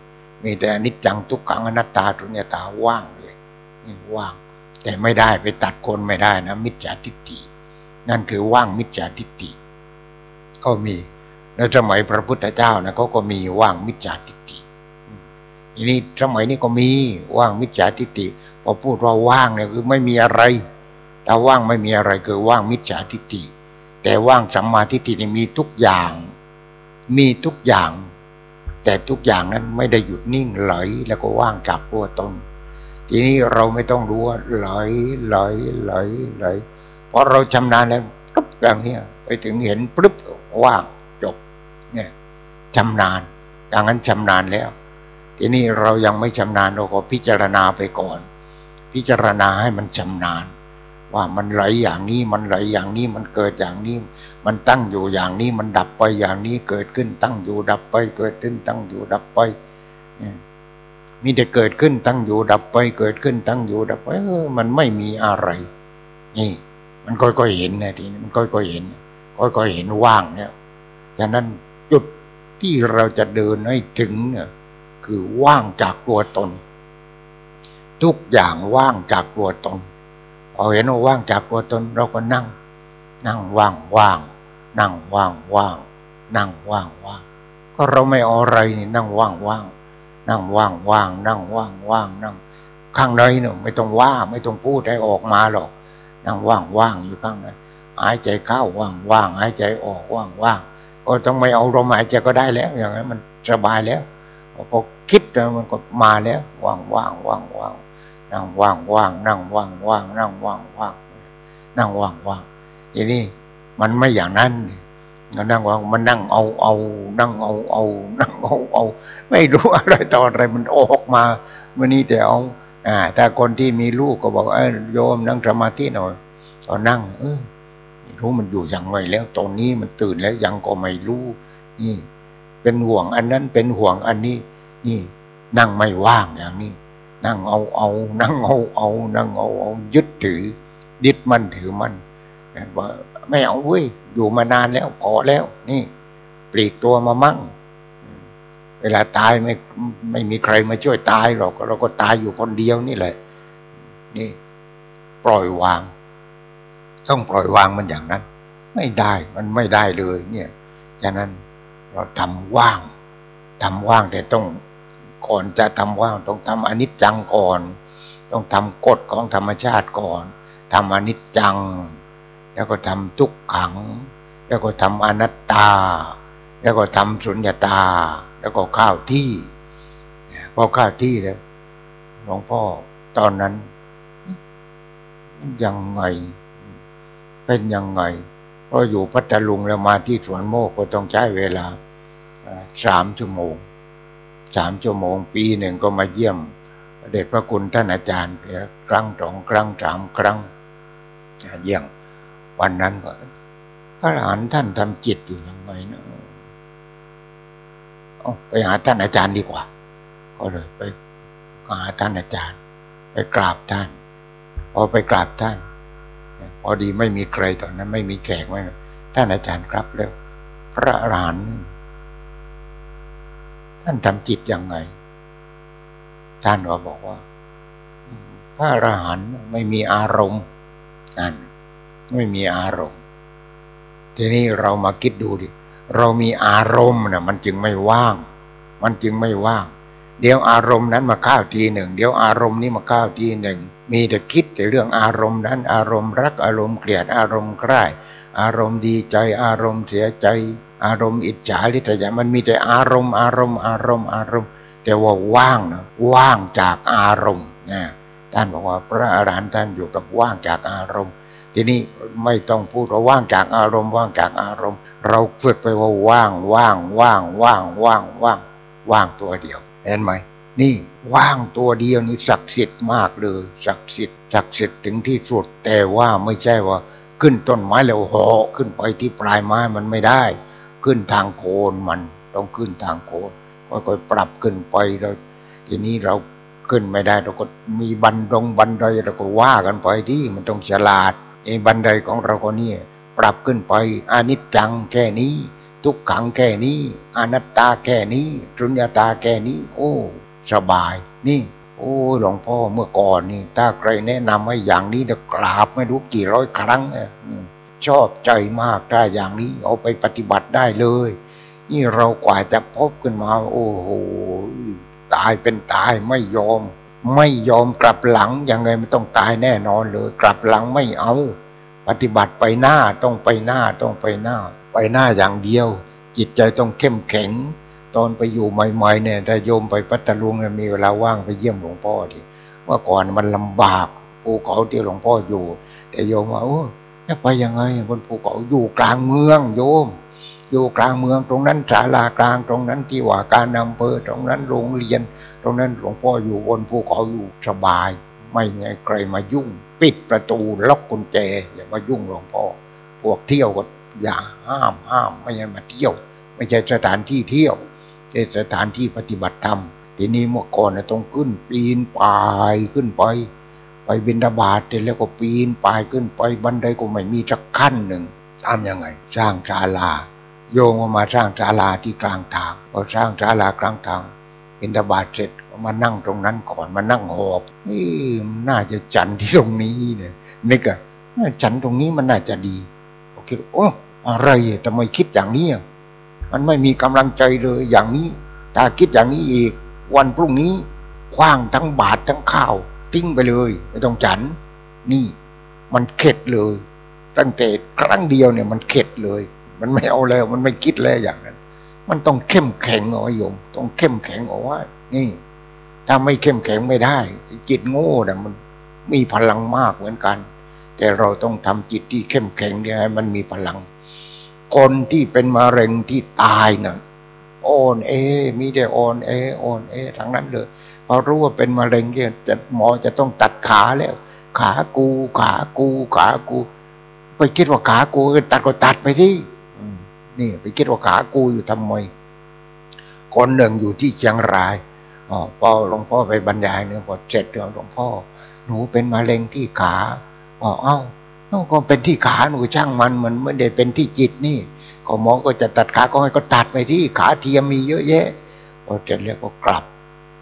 มีแต่อนิจจังทุกขังอนัตตาทุเนตาว่างเลยนี่ว่าง แต่ไม่ได้ไปตัดคนไม่ได้นะ มิจฉาทิฏฐินั่นคือว่างมิจฉาทิฏฐิ ก็มีในสมัยพระพุทธเจ้านะเขาก็มีว่างมิจฉาทิฏฐิทีนี้สมัยนี้ก็มีว่างมิจฉาทิฏฐิพอพูดว่าว่างเนี่ยคือไม่มีอะไรถ้าว่างไม่มีอะไรคือว่างมิจฉาทิฏฐิแต่ว่างสัมมาทิฏฐินี่มีทุกอย่าง มีทุกอย่าง แต่ทุกอย่างนั้นไม่ได้หยุดนิ่งไหลแล้วก็ว่างจากตัวตนทีนี้เราไม่ต้องรู้ว่าไหลไหลไหลไหลเพราะเราชำนาญแล้วปุ๊บอย่างนี้ไปถึงเห็นปุ๊บ ว่างจบเนี่ยชำนาญอย่างนั้นชำนาญแล้ว ทีนี้เรายังไม่ชำนาญเราก็พิจารณาไปก่อน พิจารณาให้มันชำนาญ ว่ามันไหลอย่างนี้มันไหลอย่างนี้มันเกิดอย่างนี้ มันตั้งอยู่อย่างนี้มันดับไปอย่างนี้เกิดขึ้นตั้งอยู่ดับไป เกิดขึ้นตั้งอยู่ดับไปมีแต่เกิดขึ้นตั้งอยู่ดับไป เกิดขึ้นตั้งอยู่ดับไปเออมันไม่มีอะไร นี่ มันค่อยๆเห็นนะทีนี้มันค่อยๆเห็นค่อ ยๆเห็นว่างเนี่ยฉะนั้นจุดที่เราจะเดินให้ถึงเนี่ยคือว่างจากตัวตน ทุกอย่างว่างจากตัวตนพอเห็นว่าว่างจากตัวตนเราก็นั่ง นั่งว่างว่างนั่งว่างว่างนั่งว่างว่างก็เราไม่เอาอะไรนี่นั่งว่างว่างนั่งว่างว่างนั่งว่างว่างนั่งข้างในเนี่ยไม่ต้องว่าไม่ต้องพูดให้ออกมาหรอก นั่งว่างว่างอยู่ข้างใน หายใจเข้าว่างว่างหายใจออกว่างว่างก็ต้องไม่เอาลมหายใจก็ได้แล้ว อย่างนั้นมันสบายแล้วพอคิดแล้วมันก็มาแล้วว่างว่างว่างว่างนั่งว่างว่างนั่งว่างว่างนั่งว่างว่างนั่งว่างว่างทีนี้มันไม่อย่างนั้นนั่งว่างมันนั่งเอาเอานั่งเอาเอานั่งเอาเอาไม่รู้อะไรตอนอะไรมันออกมาวันนี้แต่เอาอ่าถ้าคนที่มีลูกก็บอกเออโยมนั่งสมาธิหน่อยตอนนั่ง เออ รู้มันอยู่อย่างไรแล้วตอนนี้มันตื่นแล้วยังก็ไม่รู้นี่ เป็นห่วงอันนั้นเป็นห่วงอันนี้ นี่ นั่งไม่ว่างอย่างนี้ นั่งเอาเอานั่งเอาเอานั่งเอาเอายึดถือยึดมันถือมันว่าไม่เอาเว้ยอยู่มานานแล้วพอแล้ว นี่ ปลีกตัวมามั่ง เวลาตายไม่ไม่มีใครมาช่วยตายหรอกเราก็ตายอยู่คนเดียวนี่แหละ นี่ ปล่อยวาง ต้องปล่อยวางมันอย่างนั้น ไม่ได้มันไม่ได้เลยเนี่ยฉะนั้นเราทำว่างทำว่างแต่ต้องก่อนจะทำว่างต้องทำอนิจจังก่อน ต้องทำกฎของธรรมชาติก่อนทำอนิจจัง แล้วก็ทำทุกขัง แล้วก็ทำอนัตตา แล้วก็ทำสุญญาตา แล้วก็ข้าวที่พอข้าวที่แล้วหลวงพ่อตอนนั้น ยังไง เป็นยังไงเพราะอยู่พัทลุงแล้วมาที่สวนโมกก็ต้องใช้เวลาสามชั่วโมงสามชั่วโมง ปีหนึ่งก็มาเยี่ยม เด็จพระคุณท่านอาจารย์ครั้งสองครั้งสามครั้งเยี่ยมวันนั้นก็พระหลานท่านทำจิตอยู่ยังไงนะไปหาท่านอาจารย์ดีกว่า ก็เลยไปหาท่านอาจารย์ ไปกราบท่าน พอไปกราบท่าน พอดีไม่มีใครตอนนั้น ไม่มีแขกไม่ท่านอาจารย์ครับแล้ว พระหลานท่านทำจิตยังไง ท่านก็บอกว่า พระอรหันต์ไม่มีอารมณ์นั่นไม่มีอารมณ์ ทีนี้เรามาคิดดูดิ เรามีอารมณ์นะมันจึงไม่ว่าง มันจึงไม่ว่าง เดี๋ยวอารมณ์นั้นมาข้าวทีหนึ่ง เดี๋ยวอารมณ์นี้มาข้าวทีหนึ่ง มีแต่คิดแต่เรื่องอารมณ์นั้น อารมณ์รักอารมณ์เกลียดอารมณ์ใกล้อารมณ์ดีใจอารมณ์เสียใจ อารมณ์อิจฉาลิษยามันมีแต่อารมณ์ อารมณ์อารมณ์อารมณ์ แต่ว่าว่างนะว่างจากอารมณ์นะท่านบอกว่าพระอรหันต์ท่านอยู่กับว่างจากอารมณ์ ทีนี้ไม่ต้องพูดว่าว่างจากอารมณ์ ว่างจากอารมณ์ เราฝึกไปว่าว่างว่างว่างว่างว่างว่างว่างตัวเดียว เห็นไหมนี่ว่างตัวเดียวนี่ศักดิ์สิทธิ์มากเลยศักดิ์สิทธิ์ศักดิ์สิทธิ์ถึงที่สุด แต่ว่าไม่ใช่ว่า ขึ้นต้นไม้แล้วหอขึ้นไปที่ปลายไม้มันไม่ได้ ขึ้นทางโคนมันต้องขึ้นทางโคนค่อยๆปรับขึ้นไปแล้วทีนี้เราขึ้นไม่ได้เราก็มีบันดงบันไดเราก็ว่ากันไปที่มันต้องฉลาดไอ้บันไดของเราก็นี่ปรับขึ้นไปอานิจจังแค่นี้ ทุกขังแค่นี้อนัตตาแค่นี้สุญญาตาแค่นี้ โอ้ สบาย นี่ โอ้หลวงพ่อเมื่อก่อนนี่ ถ้าใครแนะนำให้อย่างนี้จะกราบไม่รู้กี่ร้อยครั้งเนี่ยชอบใจมากถ้าอย่างนี้ เอาไปปฏิบัติได้เลย นี่เรากว่าจะพบขึ้นมา โอ้โหตายเป็นตายไม่ยอม ไม่ยอมกลับหลังยังไงมันต้องตายแน่นอนเลย กลับหลังไม่เอา ปฏิบัติไปหน้าต้องไปหน้าต้องไปหน้า ไปหน้าอย่างเดียว จิตใจต้องเข้มแข็ง ตอนไปอยู่ใหม่ๆเนี่ยถ้าโยมไปพัทลุงเนี่ยมีเวลาว่างไปเยี่ยมหลวงพ่อดิเมื่อก่อนมันลำบากภูเขาที่หลวงพ่ออยู่ แต่โยมว่าโอ้จะไปยังไงบนภูเขาอยู่กลางเมือง โยม อยู่กลางเมืองตรงนั้นศาลากลางตรงนั้นที่ว่าการอำเภอตรงนั้นโรงเรียน ตรงนั้นหลวงพ่ออยู่บนภูเขาอยู่สบาย ไม่ไงใครมายุ่ง ปิดประตูล็อกกุญแจอย่ามายุ่งหลวงพ่อ พวกเที่ยวก็ อย่าห้ามห้ามไม่ให้มาเที่ยว ไม่ใช่สถานที่เที่ยวเป็นสถานที่ปฏิบัติธรรมทีนี้เมื่อก่อนนะต้องขึ้นปีนป่ายขึ้นไป ไปบินดาบาดเสร็จแล้วก็ปีนป่ายขึ้นไปบันไดก็ไม่มีสักขั้นหนึ่งทำยังไง สร้างศาลา โยงมาสร้างศาลาที่กลางทางพอสร้างศาลากลางทางบินดาบาดเสร็จมานั่งตรงนั้นก่อนมานั่งหอบนี่น่าจะจันที่ตรงนี้เนี่ยนี่ก็จันตรงนี้มันน่าจะดี โอเคโอ้อะไรทำไมคิดอย่างนี้มันไม่มีกำลังใจเลยอย่างนี้ ถ้าคิดอย่างนี้อีก วันพรุ่งนี้คว้างทั้งบาททั้งข้าว ทิ้งไปเลยไม่ต้องฉัน นี่มันเข็ดเลย ตั้งแต่ครั้งเดียวเนี่ยมันเข็ดเลย มันไม่เอาแล้ว มันไม่คิดแล้วอย่างนั้น มันต้องเข้มแข็งเอาไว้โยม ต้องเข้มแข็งเอาไว้นี่ ถ้าไม่เข้มแข็งไม่ได้ จิตโง่เนี่ยมันมีพลังมากเหมือนกัน แต่เราต้องทำจิตที่เข้มแข็งเนี่ยให้มันมีพลัง คนที่เป็นมะเร็งที่ตายนะ่ะอ่อนเอ มีแต่อ่อนเออ่อนเอทั้งนั้นเลยพอรู้ว่าเป็นมะเร็งเนี่ยจะหมอจะต้องตัดขาแล้ว ขากูขากูขากู ไปคิดว่าขากูตัดก็ตัดไปที่นี่ไปคิดว่าขากูอยู่ทำไมคนหนึ่งอยู่ที่เชียงรายอ๋อพอหลวงพ่อไปบรรยายเนี่ยพอเสร็จหลวงพ่อ หนูเป็นมะเร็งที่ขา อ๋อเอ้าก็เป็นที่ขาหนูช่างมันมันไม่ได้เป็นที่จิตนี่ ก็หมอก็จะตัดขาก็ให้ก็ตัดไปที่ขาเทียมมีเยอะแยะพอเสร็จแล้วก็กลับ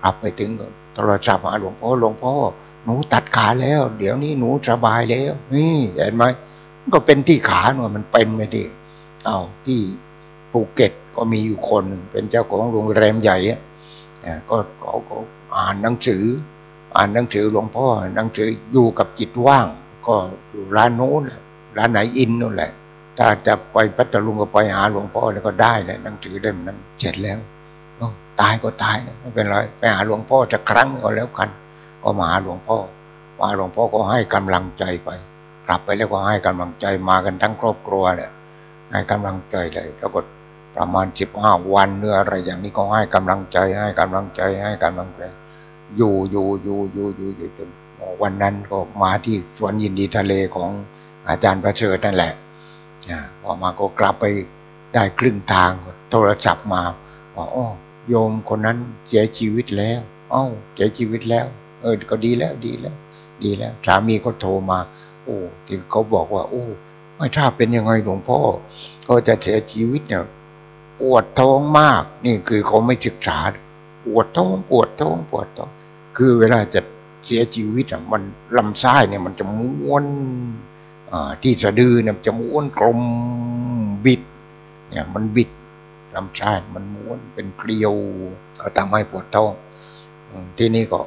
กลับไปถึงโทรศัพท์หาหลวงพ่อหลวงพ่อหนูตัดขาแล้ว เดี๋ยวนี้หนูสบายแล้ว นี่เห็นไหมก็เป็นที่ขาหนูมันเป็นไม่ดีเอาที่ภูเก็ตก็มีอยู่คนหนึ่งเป็นเจ้าของโรงแรมใหญ่ก็เขาก็อ่านหนังสือ อ่านหนังสือหลวงพ่อหนังสืออยู่กับจิตว่าง ก็อยู่ร้านโน้นร้านไหนอินนั่นแหละ ถ้าจะไปพัทลุงก็ไปหาหลวงพ่อแล้วก็ได้เลยหนังสือเล่มนั้นเสร็จแล้วตายก็ตายไม่เป็นไรไปหาหลวงพ่อจะครั้งก็แล้วกัน ก็มาหาหลวงพ่อมาหลวงพ่อก็ให้กำลังใจไป กลับไปแล้วก็ให้กำลังใจมากันทั้งครอบครัวเนี่ยให้กำลังใจเลยแล้วก็ประมาณสิบห้าวันเนื้ออะไรอย่างนี้ก็ให้กำลังใจให้กำลังใจให้กำลังใจ อยู่อยู่อยู่อยู่อยู่อยู่จน วันนั้นก็มาที่สวนยินดีทะเลของอาจารย์ประเสริฐนั่นแหละพอมาก็กลับไปได้ครึ่งทางโทรศัพท์มาว่าอ๋อโยมคนนั้นเสียชีวิตแล้วเอ้าเสียชีวิตแล้ว เออ ก็ดีแล้วดีแล้ว ดีแล้วสามีก็โทรมา โอ้ที่เขาบอกว่า โอ้ไม่ทราบเป็นยังไงหลวงพ่อก็จะเสียชีวิตเนี่ยปวดท้องมาก นี่คือเขาไม่ศึกษาปวดท้องปวดท้องปวดท้อง คือเวลาจะ เสียชีวิตอะมันลำไส้เนี่ยมันจะม้วนที่สะดือเนี่ยจะม้วนกลมบิดเนี่ยมันบิดลำชาติมันม้วนเป็นเกลียวทำให้ปวดท้องที่นี่ก็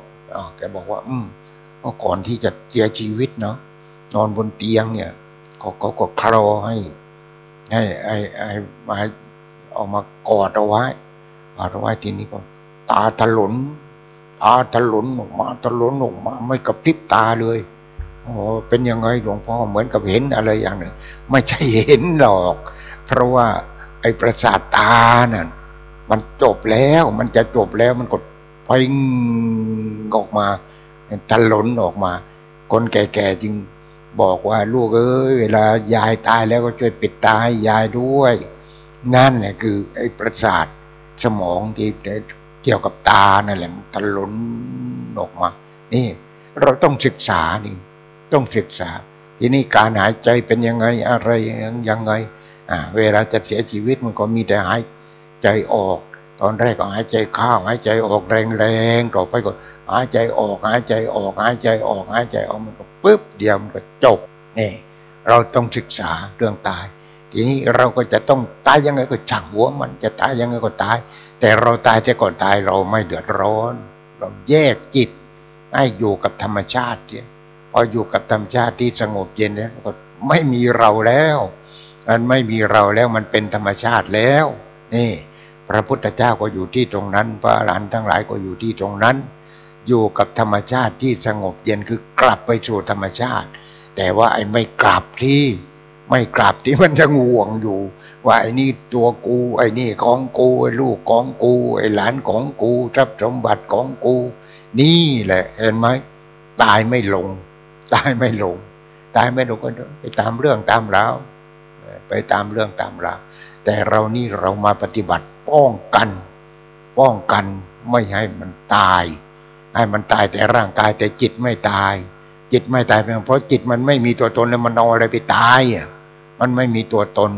แกบอกว่า อืมก่อนที่จะเสียชีวิตเนาะนอนบนเตียงเนี่ยเขาเขาก็คลอให้ให้ไอ้ไอ้มาเอามากอดเอาไว้กอดเอาไว้ทีนี้ก็ ตาถลน ตาถลนออกมาถลนออกมา ไม่กระพริบตาเลยโอ้เป็นยังไงหลวงพ่อเหมือนกับเห็นอะไรอย่างหนึ่งไม่ใช่เห็นหรอก เพราะว่าไอ้ประสาทตานั่นมันจบแล้วมันจะจบแล้วมันกดพิงออกมาทันหลนออกมา คนแก่ๆจึงบอกว่าลูกเอ้ยเวลายายตายแล้วก็ช่วยปิดตาให้ยายด้วย นั่นแหละคือไอ้ประสาทสมองที่ เกี่ยวกับตานั่นแหละมันทันหนออกมา นี่ เราต้องศึกษานี่ต้องศึกษา ทีนี้การหายใจเป็นยังไงอะไรยังไงอ่าเวลาจะเสียชีวิตมันก็มีแต่หายใจออก ตอนแรกก็หายใจเข้าหายใจออกแรงๆต่อไปก็หายใจออกหายใจออกหายใจออกหายใจออกมันก็ปึ๊บเดียวมันก็จบนี่เราต้องศึกษาเรื่องตาย ทีนี้เราก็จะต้องตายยังไงก็ช่างหัวมันจะตายยังไงก็ตาย แต่เราตายจะก่อนตายเราไม่เดือดร้อน เราแยกจิต ให้อยู่กับธรรมชาติเนี่ยพออยู่กับธรรมชาติที่สงบเย็นแล้วก็ไม่มีเราแล้วมันไม่มีเราแล้วมันเป็นธรรมชาติแล้ว นี่ พระพุทธเจ้าก็อยู่ที่ตรงนั้น พระอรหันต์ทั้งหลายก็อยู่ที่ตรงนั้น อยู่กับธรรมชาติที่สงบเย็นคือกลับไปสู่ธรรมชาติ แต่ว่าไอ้ไม่กลับที่ ไม่กลับที่มันจะง่วงอยู่ ว่าไอ้นี่ตัวกู ไอ้นี่ของกูไอ้ลูกของกู ไอ้หลานของกูทรัพย์สมบัติของกู นี่แหละเห็นไหมตายไม่ลง ตายไม่ลง ตายไม่ลงก็ไปตามเรื่องตามราวไปตามเรื่องตามราวแต่เรานี่เรามาปฏิบัติป้องกัน ป้องกันไม่ให้มันตาย ให้มันตายแต่ร่างกายแต่จิตไม่ตาย จิตไม่ตายเพราะจิตมันไม่มีตัวตนแล้วมันเอาอะไรไปตายอะ มันไม่มีตัวตน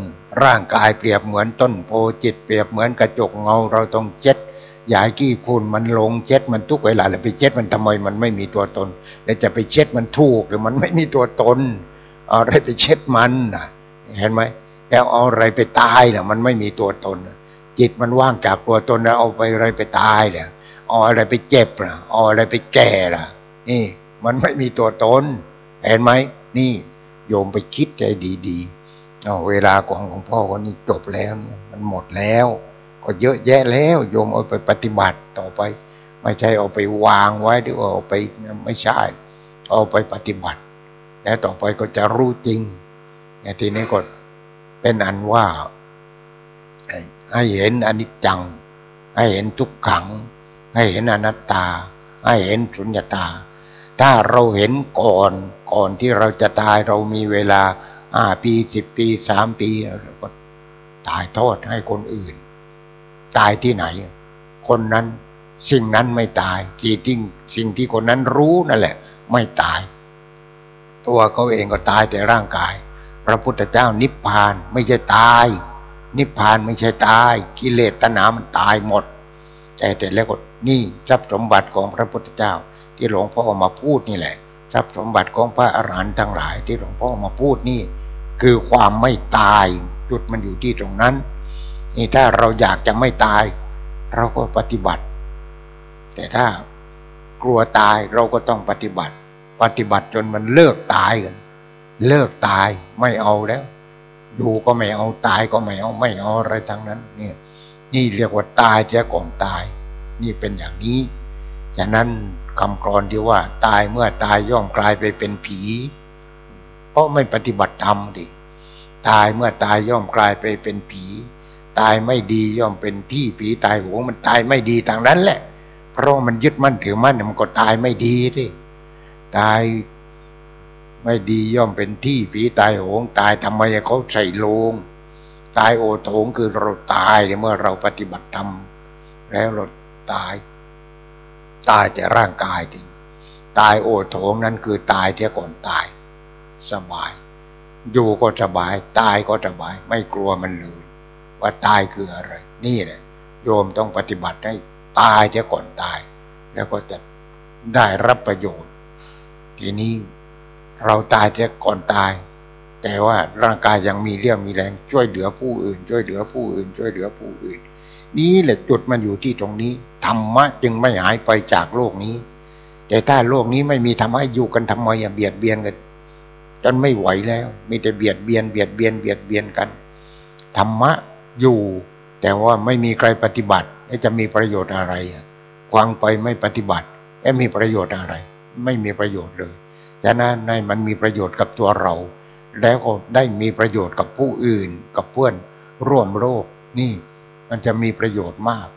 ร่างกายเปรียบเหมือนต้นโพจิต เปรียบเหมือนกระจกเงาเราต้องเช็ดยายกี้คุณมันลงเช็ดมันทุกเวลาเลยไปเช็ดมันทำไมมันไม่มีตัวตนแล้วจะไปเช็ดมันถูกหรือมันไม่มีตัวตนเอาอะไรไปเช็ดมันนะเห็นไหมแล้วเอาอะไรไปตายน่ะมันไม่มีตัวตน จิตมันว่างจากตัวตนแล้วเอาไปอะไรไปตายเนี่ยเอาอะไรไปเจ็บล่ะเอาอะไรไปแก่ล่ะ นี่ มันไม่มีตัวตน เห็นไหมนี่ โยมไปคิดใจดีๆ เอเวลาของของพ่อวันนี้จบแล้วเนี่ยมันหมดแล้ว ก็เยอะแยะแล้วโยมเอาไปปฏิบัติต่อไป ไม่ใช่เอาไปวางไว้หรือเอาไปไม่ใช่ เอาไปปฏิบัติ แล้วต่อไปก็จะรู้จริงทีนี้ก็เป็นอันว่าให้เห็นอนิจจัง ให้เห็นทุกขัง ให้เห็นอนัตตา ให้เห็นสุญญตา ถ้าเราเห็นก่อนก่อนที่เราจะตายเรามีเวลา ห้าปีสิบปีสามปีเราก็ตายโทษให้คนอื่น ตายที่ไหน คนนั้นสิ่งนั้นไม่ตายที่ทิ้งสิ่งที่คนนั้นรู้นั่นแหละ ไม่ตาย ตัวเขาเองก็ตายแต่ร่างกาย พระพุทธเจ้านิพพานไม่ใช่ตาย นิพพานไม่ใช่ตาย กิเลสตนามันตายหมด แต่แต่แล้วก็นี่ทรัพย์สมบัติของพระพุทธเจ้า ที่หลวงพ่อมาพูดนี่แหละ ทรัพย์สมบัติของพระอรหันต์ทั้งหลายที่หลวงพ่อมาพูดนี่ คือความไม่ตายจุดมันอยู่ที่ตรงนั้น นี่ถ้าเราอยากจะไม่ตาย เราก็ปฏิบัติ แต่ถ้ากลัวตายเราก็ต้องปฏิบัติ ปฏิบัติจนมันเลิกตายกัน เลิกตายไม่เอาแล้ว อยู่ก็ไม่เอาตายก็ไม่เอาไม่เอาอะไรทั้งนั้นเนี่ยนี่เรียกว่าตายจะก่อนตาย นี่เป็นอย่างนี้ ฉะนั้น คำกรอนที่ว่า ตายเมื่อตายย่อมกลายไปเป็นผี เพราะไม่ปฏิบัติธรรมดิตายเมื่อตายย่อมกลายไปเป็นผี ตายไม่ดีย่อมเป็นที่ผีตายหัวมันตายไม่ดีทางนั้นแหละ เพราะมันยึดมั่นถือมั่นมันก็ตายไม่ดีดิตายไม่ดีย่อมเป็นที่ผีตายโหง ตายทำไมเขาใส่โลง ตายโอโถงคือเราตายเมื่อเราปฏิบัติธรรมแล้วเราตาย ตายแต่ร่างกายทีตายโอโถงนั้นคือตายเท่าก่อนตาย สบาย อยู่ก็สบาย ตายก็สบาย ไม่กลัวมันเลย ว่าตายคืออะไร นี่แหละโยมต้องปฏิบัติให้ตายเท่าก่อนตาย แล้วก็จะได้รับประโยชน์ ทีนี้เราตายแต่ก่อนตาย แต่ว่าร่างกายยังมีเรี่ยวมีแรงช่วยเหลือผู้อื่น ช่วยเหลือผู้อื่น ช่วยเหลือผู้อื่น นี่แหละจุดมันอยู่ที่ตรงนี้ธรรมะจึงไม่หายไปจากโลกนี้ แต่ถ้าโลกนี้ไม่มีธรรมะอยู่กันทำไมอย่าเบียดเบียนกันจนไม่ไหวแล้ว มีแต่เบียดเบียนเบียดเบียนเบียดเบียนกันธรรมะอยู่ แต่ว่าไม่มีใครปฏิบัติจะมีประโยชน์อะไรฟังไปไม่ปฏิบัติจะมีประโยชน์อะไร ไม่มีประโยชน์เลยฉะนั้นในมันมีประโยชน์กับตัวเรา แล้วก็ได้มีประโยชน์กับผู้อื่นกับเพื่อนร่วมโลกนี่ มันจะมีประโยชน์มาก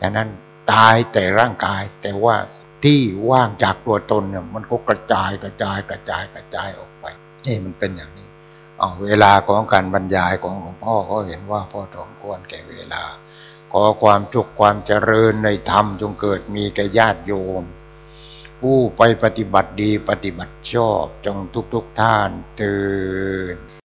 ฉะนั้นตายแต่ร่างกาย แต่ว่าที่ว่างจากตัวตนเนี่ยมันก็กระจายกระจายกระจายกระจายออกไปนี่มันเป็นอย่างนี้เอาเวลาของการบรรยายของหลวงพ่อก็เห็นว่าพ่อสมควรแก่เวลา ขอความจุกความเจริญในธรรมจงเกิดมีแก่ญาติโยม ผู้ไปปฏิบัติดีปฏิบัติชอบจงทุกทุกท่านเตือน